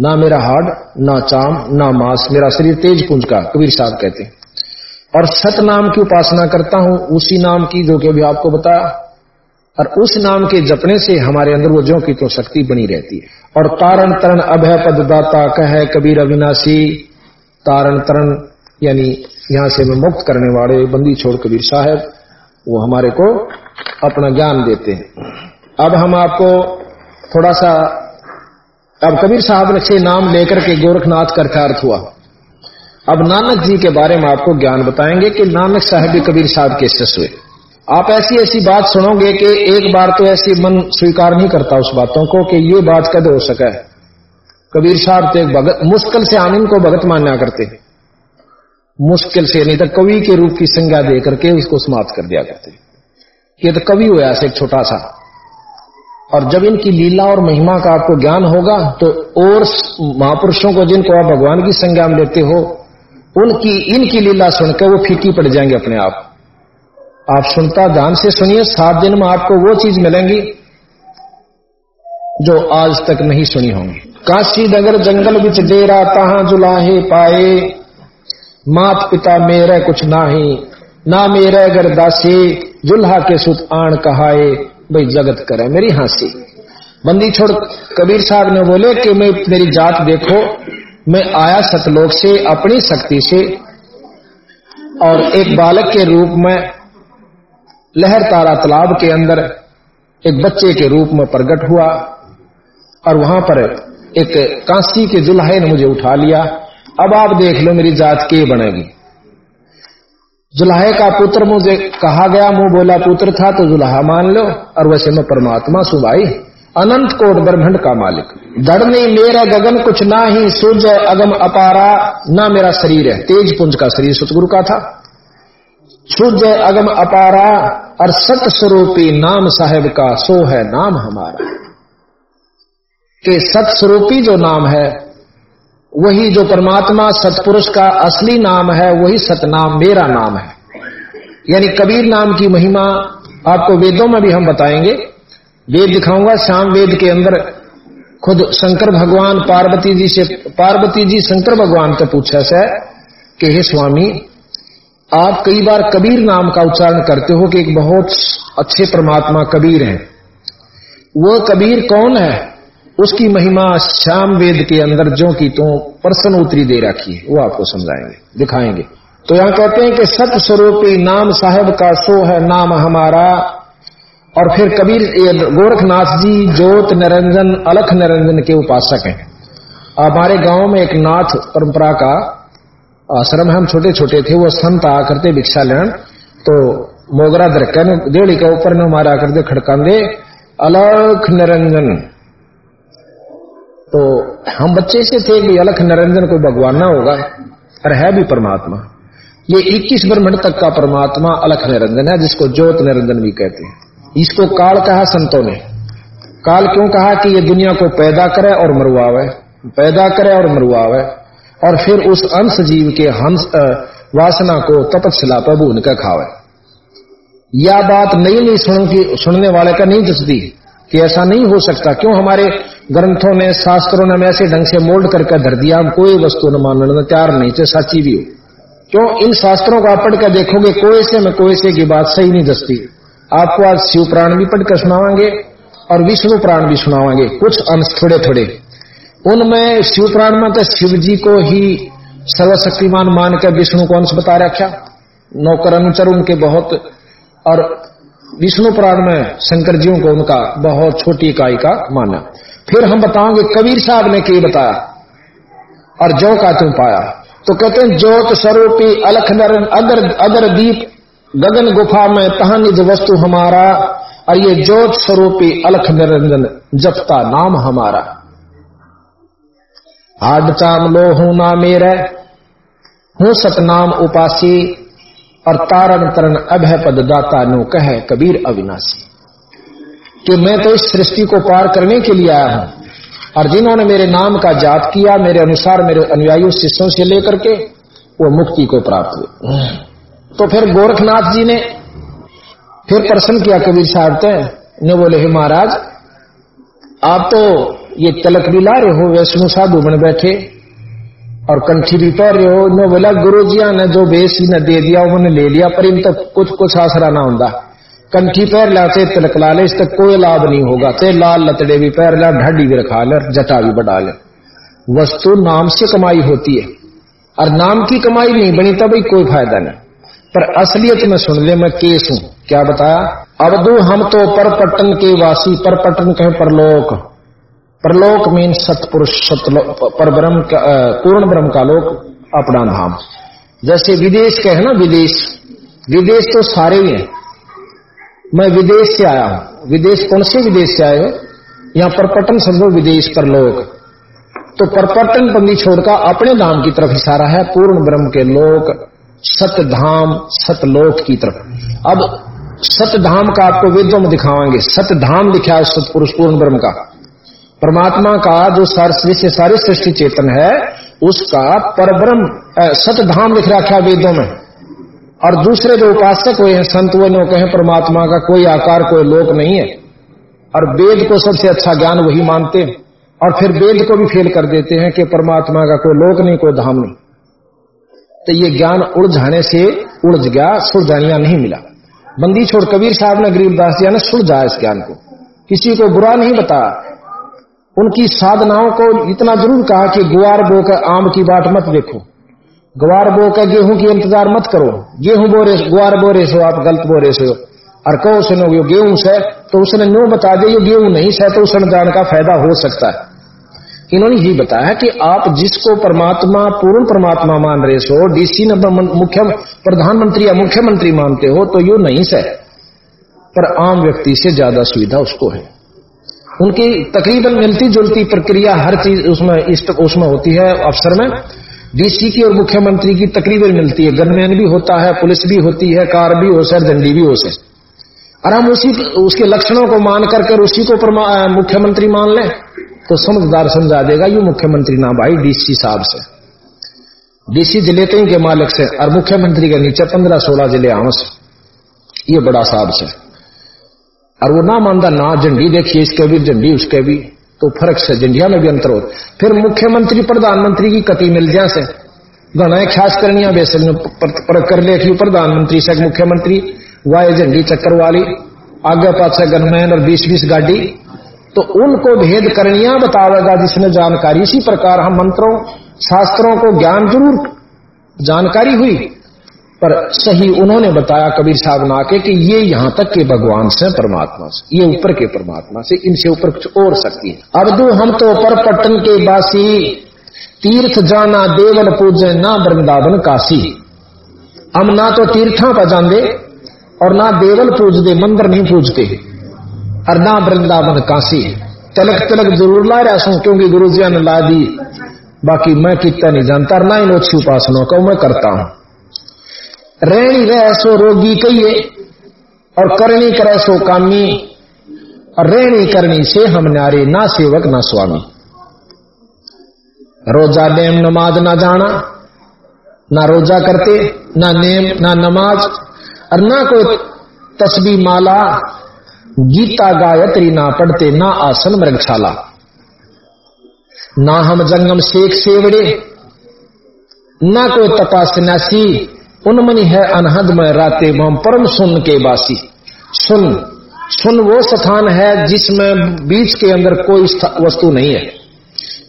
ना मेरा हाड, ना चाम, ना मांस, मेरा शरीर तेज पुंज का, कबीर साहब कहते हैं। और सत नाम की उपासना करता हूँ, उसी नाम की जो कि अभी आपको बताया। और उस नाम के जपने से हमारे अंदर वो जो की तो शक्ति बनी रहती है। और तारण तरण अभय पद दाता कह, कबीर अविनाशी। तारण तरण, यानी यहाँ से मैं मुक्त करने वाले बंदी छोड़ कबीर साहब, वो हमारे को अपना ज्ञान देते हैं। अब हम आपको थोड़ा सा, अब कबीर साहब से नाम लेकर के गोरखनाथ का अर्थ हुआ। अब नानक जी के बारे में आपको ज्ञान बताएँगे कि नानक साहब कबीर साहब के शिष्य हुए। आप ऐसी ऐसी बात सुनोगे कि एक बार तो ऐसी मन स्वीकार नहीं करता उस बातों को कि ये बात कद हो सका है। कबीर साहब तो एक भगत, मुश्किल से आमिन को भगत मान्या करते मुश्किल से नहीं तो कवि के रूप की संज्ञा दे करके उसको समाप्त कर दिया करते ये तो कवि हुआ ऐसे एक छोटा सा। और जब इनकी लीला और महिमा का आपको ज्ञान होगा तो और महापुरुषों को जिनको आप भगवान की संज्ञा में लेते हो, उनकी, इनकी लीला सुनकर वो फीकी पड़ जाएँगे अपने आप। आप सुनता ध्यान से सुनिए, सात दिन में आपको वो चीज़ मिलेंगी जो आज तक नहीं सुनी होंगी। काशी नगर जंगल बिच डेरा तहा जुलाहे पाए मात पिता मेरे कुछ नाही, ना मेरे अगर दासी, जुल्हा के सुत आण कहाए। भाई, जगत करे, मेरी हँसी। बंदी छोड़, कबीर साहब ने बोले कि मैं तेरी जात देखो, मैं आया सतलोक से, अपनी शक्ति से, और एक बालक के रूप में, लहर तारा तालाब के अंदर, एक बच्चे के रूप में प्रकट हुआ, और वहाँ पर एक कांसी के जुल्हे ने मुझे उठा लिया। अब आप देख लो मेरी जात के बनेगी। जुल्हे का पुत्र मुझे कहा गया, मुँह बोला, पुत्र था तो जुलाहा मान लो। और वैसे मैं परमात्मा सु भाई अनंत कोट ब्रह्मंड का मालिक। नहीं मेरा गगन, कुछ ना ही सूर्य अगम अपारा, ना मेरा शरीर है। तेज पुंज का शरीर सतगुरु का था। सूर्य अगम अपारा, और सत स्वरूपी नाम साहेब का, सो है नाम हमारा। के सत स्वरूपी जो नाम है वही जो परमात्मा सतपुरुष का असली नाम है, वही सतनाम मेरा नाम है। यानी कबीर नाम की महिमा आपको वेदों में भी हम बताएँगे। वेद दिखाऊँगा शाम वेद के अंदर खुद शंकर भगवान पार्वती जी से, पार्वती जी शंकर भगवान से पूछा से कि, हे स्वामी, आप कई बार कबीर नाम का उच्चारण करते हो कि एक बहुत अच्छे परमात्मा कबीर हैं। वो कबीर कौन है? उसकी महिमा श्याम वेद के अंदर जो की तो प्रश्न उत्तरी दे रखी है। वो आपको समझाएँगे, दिखाएँगे। तो यहाँ कहते हैं कि सत स्वरूपी नाम साहब का सो है, नाम हमारा। और फिर कबीर गोरखनाथ जी, ज्योत निरंजन, अलख निरंजन के उपासक हैं। हमारे गाँव में एक नाथ परंपरा का आश्रम हम छोटे छोटे थे, वो संत आ करते भिक्षा लेन तो मोगरा दरकन देड़ी के ऊपर ने मारा करते खड़कांदे, अलख निरंजन। तो हम बच्चे से थे कि अलख निरंजन कोई भगवान ना होगा और है भी परमात्मा। ये 21 ब्रह्मंड तक का परमात्मा अलख निरंजन है, जिसको ज्योत निरंजन भी कहते हैं। इसको काल कहा संतों ने। काल क्यों कहा कि ये दुनिया को पैदा करे और मरुआवे पैदा करे और मरुआवे और फिर उस अंश जीव के हंस वासना को तपस्ला पर भून कर खावे। यह बात नई नई सुन की, सुनने वाले का नहीं जचती कि ऐसा नहीं हो सकता। क्यों हमारे ग्रंथों ने शास्त्रों ने हमें ऐसे ढंग से मोल्ड करके धर दिया, हम कोई वस्तु न मानने तैयार नहीं चाहे सच्ची भी हो। क्यों? इन शास्त्रों को आप पढ़कर देखोगे, कोई से में कोई से की बात सही नहीं दसती। आपको आज शिव प्राण भी पढ़कर सुनावांगे, और विष्णु प्राण भी सुनावांगे, कुछ अंश थोड़े थोड़े उनमें शिव प्राण में तो शिव जी को ही सर्वशक्तिमान मान कर विष्णु को अंश बता रखा। नौकर अनुचर उनके बहुत, और विष्णु प्राण में शंकर जीव को उनका बहुत छोटी इकाई का माना। फिर हम बताओगे, कबीर साहब ने क्या बताया और जो का तुम पाया? तो कहते हैं, ज्योत स्वरूपी अलख नरन, अगर अगर दीप गगन गुफा में तहा वस्तु हमारा, और ये ज्योत स्वरूपी अलख निरंजन जपता नाम हमारा। आड चाम लो हूँ ना मेरे, हूँ सतनाम उपासी, और तारण तरण अभय पद दाता नो कह कबीर अविनाशी। कि मैं तो इस सृष्टि को पार करने के लिए आया हूँ। और जिन्होंने मेरे नाम का जाप किया, मेरे अनुसार मेरे अनुयायी शिष्यों से लेकर के वो मुक्ति को प्राप्त हुए। तो फिर गोरखनाथ जी ने फिर प्रश्न किया कबीर साहब से ने बोले, हे महाराज, आप तो ये तलक भी ला रहे हो, वैष्णु साधु बन बैठे और कंठी भी पहन रहे हो। ने बोला गुरु जी ने जो बेस ने दे दिया, उन्होंने ले लिया, पर इन तक कुछ कुछ आसरा ना होता कंठी पैर लाते तिलक ला ले इस तक कोई लाभ नहीं होगा। ते लाल लतड़े भी पैर ला, ढाडी भी रखा ले, जटा भी बढ़ा ले। वस्तु नाम से कमाई होती है, और नाम की कमाई नहीं बनी, तब कोई फ़ायदा नहीं। पर असलियत में सुन ले, मैं केस हूँ। क्या बताया? अब अवधु हम तो परपट्टन के वासी परपट्टन कहे परलोक। परलोक मीन सतपुरुष पर ब्रह्म पूर्ण ब्रह्म का लोक, अपना धाम। जैसे विदेश कहे ना, विदेश। विदेश तो सारे ही हैं। मैं विदेश से आया हूँ। विदेश, कौन से विदेश से आए हो? यहाँ परपटन समझो विदेश पर लोग। तो परपटन पंदी छोड़कर अपने धाम की तरफ़ इशारा है, पूर्ण ब्रह्म के लोक, सतधाम, सतलोक की तरफ़। अब सतधाम का आपको वेदों में दिखावाएँगे सतधाम लिखा है सतपुरुष पूर्ण ब्रह्म का। परमात्मा का जो जिससे सारी सृष्टि चेतन है, उसका परब्रह्म सतधाम लिख रखा वेदों में। और दूसरे जो उपासक हुए हैं, संत वो लोग कहें, परमात्मा का कोई आकार, कोई लोक नहीं है। और वेद को सबसे अच्छा ज्ञान वही मानते हैं। और फिर वेद को भी फेल कर देते हैं कि परमात्मा का कोई लोक नहीं, कोई धाम नहीं। तो ये ज्ञान उलझाने से उड़ गया सुलझानिया नहीं मिला। बंदी छोड़ कबीर साहब ने, गरीबदास जी ने सुलझाया इस ज्ञान को। किसी को बुरा नहीं बताया उनकी साधनाओं को इतना ज़रूर कहा कि गुआर बो कर आम की बात मत देखो। गुआर बो कर गेहूँ की इंतज़ार मत करो। गेहूँ बोरे गुआर बोरे सो आप, गलत बोरे से। और कहो सुनो ये गेहूँ से तो उसने नो बता दिया ये गेहूँ नहीं से तो उस अनुदान का फ़ायदा हो सकता है। इन्होंने ये बताया कि आप जिसको परमात्मा, पूर्ण परमात्मा मान रहे सो डीसी मुख्य प्रधानमंत्री या मुख्यमंत्री मानते हो तो यो नहीं से। पर आम व्यक्ति से ज़्यादा सुविधा उसको है। उनकी तकरीबन मिलती जुलती प्रक्रिया हर चीज़ उसमें उसमें होती है अफसर में। डीसी की और मुख्यमंत्री की तकरीबन मिलती है। गनमैन भी होता है, पुलिस भी होती है, कार भी हो, सर झंडी भी हो, सर। और हम उसी उसके लक्षणों को मान करके उसी को मुख्यमंत्री मान लें तो समझदार समझा देगा, यू मुख्यमंत्री ना भाई डीसी साहब से। डीसी ज़िले के मालिक से, और मुख्यमंत्री के नीचे पंद्रह सोलह ज़िले आमस। ये बड़ा साहब से। और वो ना मानता, ना झंडी देखिए इसके भी झंडी, उसके भी। तो फ़र्क से झंडिया में भी अंतर हो। फिर मुख्यमंत्री, प्रधानमंत्री की कति मिल जाए से। घना खास करनिया पर कर ले, प्रधानमंत्री से मुख्यमंत्री वाय झंडी चक्कर वाली आगे पाछे गनमैन और बीस बीस गाड़ी। तो उनको भेद करनिया बतावेगा जिसने जानकारी। इसी प्रकार हम मंत्रों, शास्त्रों को ज्ञान ज़रूर, जानकारी हुई। पर सही उन्होंने बताया कबीर साहब ना के ये यहाँ तक के भगवान से परमात्मा से, ये ऊपर के परमात्मा से, इनसे ऊपर कुछ और सकती है। अब दो हम तो पर पट्टन के बासी, तीर्थ जाना देवल पूजे ना वृंदावन काशी। हम ना तो तीर्था पर जाते और ना देवल पूजते, मंदिर नहीं पूजते और ना वृंदावन काशी तिलक तिलक ज़रूर ला रहा सू क्योंकि गुरु जी ने ला दी। बाकी मैं कितना नहीं जानता ना इन अच्छी उपासना को मैं करता हूँ। रहनी रह सो रोगी कहिए और करनी करे सो कामी। और रहनी करनी से हम नारे, ना सेवक, ना स्वामी। रोजा नेम नमाज़ ना जाना, ना रोजा करते, ना नेम, ना नमाज़, और ना कोई तस्बी माला, गीता गायत्री ना पढ़ते, ना आसन मृगशाला। ना हम जंगम शेख सेवड़े, ना कोई तपा सन्यासी उनमनी है अनहद में राते मम परम सुन के बासी सुन सुन वो स्थान है जिसमें बीच के अंदर कोई वस्तु नहीं है।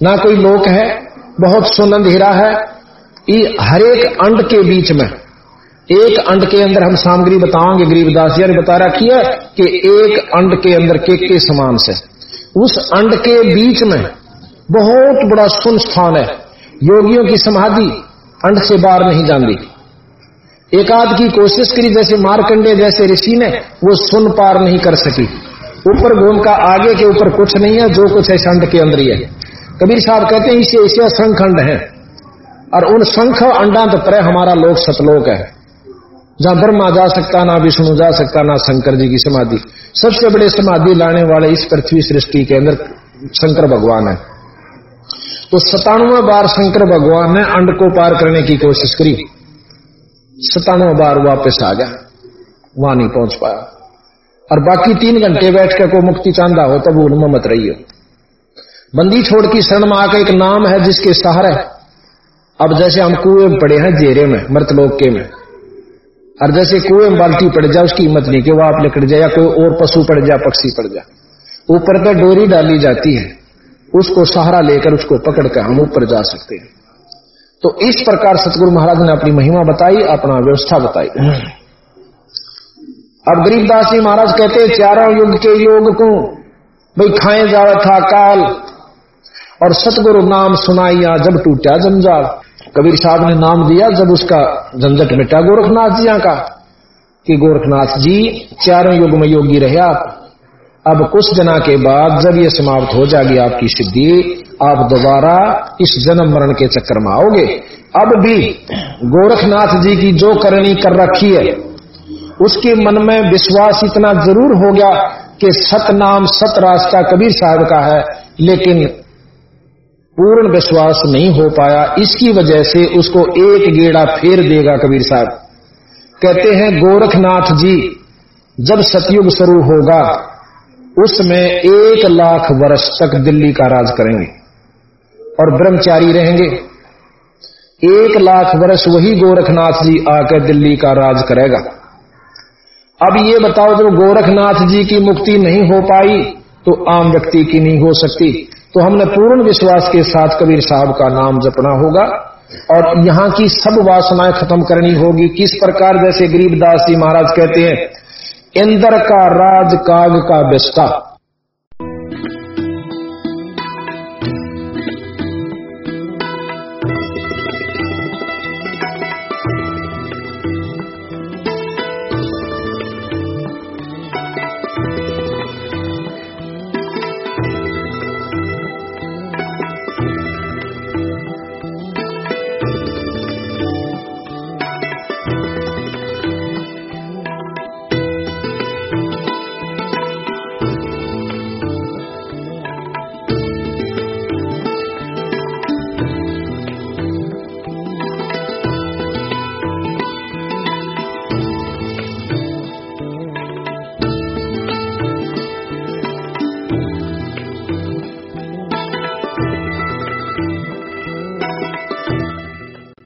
ना कोई लोक है, बहुत सुन अंधेरा है। हरेक अंड के बीच में, एक अंड के अंदर हम सामग्री बताओगे गरीबदास जी ने बता रखी है कि एक अंड के अंदर केक के समान से। उस अंड के बीच में बहुत बड़ा सुन स्थान है। योगियों की समाधि अंड से बाहर नहीं जानती एकाध की कोशिश करी, जैसे मारकंडे, जैसे ऋषि ने, वो सुन पार नहीं कर सकी। ऊपर घूम का आगे के ऊपर कुछ नहीं है, जो कुछ है संड के अंदर ही है। कबीर साहब कहते हैं, इसे इसे संखंड है। और उन संख तो पर हमारा लोक सतलोक है। जहाँ ब्रह्मा जा सकता, ना विष्णु जा सकता, ना शंकर जी की समाधि। सबसे बड़े समाधि लाने वाले इस पृथ्वी सृष्टि के अंदर शंकर भगवान है। तो सतानवे बार शंकर भगवान ने अंड को पार करने की कोशिश करी। सतानवे बार वापस आ गया। वहाँ नहीं पहुँच पाया। और बाकी तीन घंटे बैठ कर को मुक्ति चांदा हो, तब उनमें मत रही हो। बंदी छोड़ की शरण में आकर एक नाम है जिसके सहारे, अब जैसे हम कुएँ में पड़े हैं, जेरे में मृतलोक के में। और जैसे कुएँ में बाल्टी पड़ जाए, उसकी हिम्मत नहीं कि वह आप लिकड़ जाए या कोई और पशु पड़ जाए, पक्षी पड़ जाए। ऊपर पर डोरी डाली जाती है। उसको सहारा लेकर उसको पकड़कर हम ऊपर जा सकते हैं। तो इस प्रकार सतगुरु महाराज ने अपनी महिमा बताई, अपना व्यवस्था बताई। अब गरीबदास जी महाराज कहते चारों युग के योग को, भाई खाए जा रहा था काल, और सतगुरु नाम सुनाइया जब टूटा जंजाल। कबीर साहब ने नाम दिया, जब उसका झंझट मिटा गोरखनाथ जी का, कि गोरखनाथ जी, चारों युग में योगी रहे आप। अब कुछ दिना के बाद जब ये समाप्त हो जाएगी आपकी सिद्धि आप दोबारा इस जन्म मरण के चक्कर में आओगे। अब भी गोरखनाथ जी की जो करनी कर रखी है, उसके मन में विश्वास इतना ज़रूर हो गया कि सत नाम सत रास्ता कबीर साहब का है, लेकिन पूर्ण विश्वास नहीं हो पाया। इसकी वजह से उसको एक गेड़ा फेर देगा कबीर साहब। कहते हैं, गोरखनाथ जी, जब सतयुग शुरू होगा, उसमें एक लाख वर्ष तक दिल्ली का राज करेंगे। और ब्रह्मचारी रहेंगे। एक लाख वर्ष वही गोरखनाथ जी आकर दिल्ली का राज करेगा। अब ये बताओ, जब गोरखनाथ जी की मुक्ति नहीं हो पाई तो आम व्यक्ति की नहीं हो सकती। तो हमने पूर्ण विश्वास के साथ कबीर साहब का नाम जपना होगा और यहाँ की सब वासनाएँ खत्म करनी होगी। किस प्रकार? जैसे गरीबदास जी महाराज कहते हैं, इंद्र का राज काग का बिस्ता।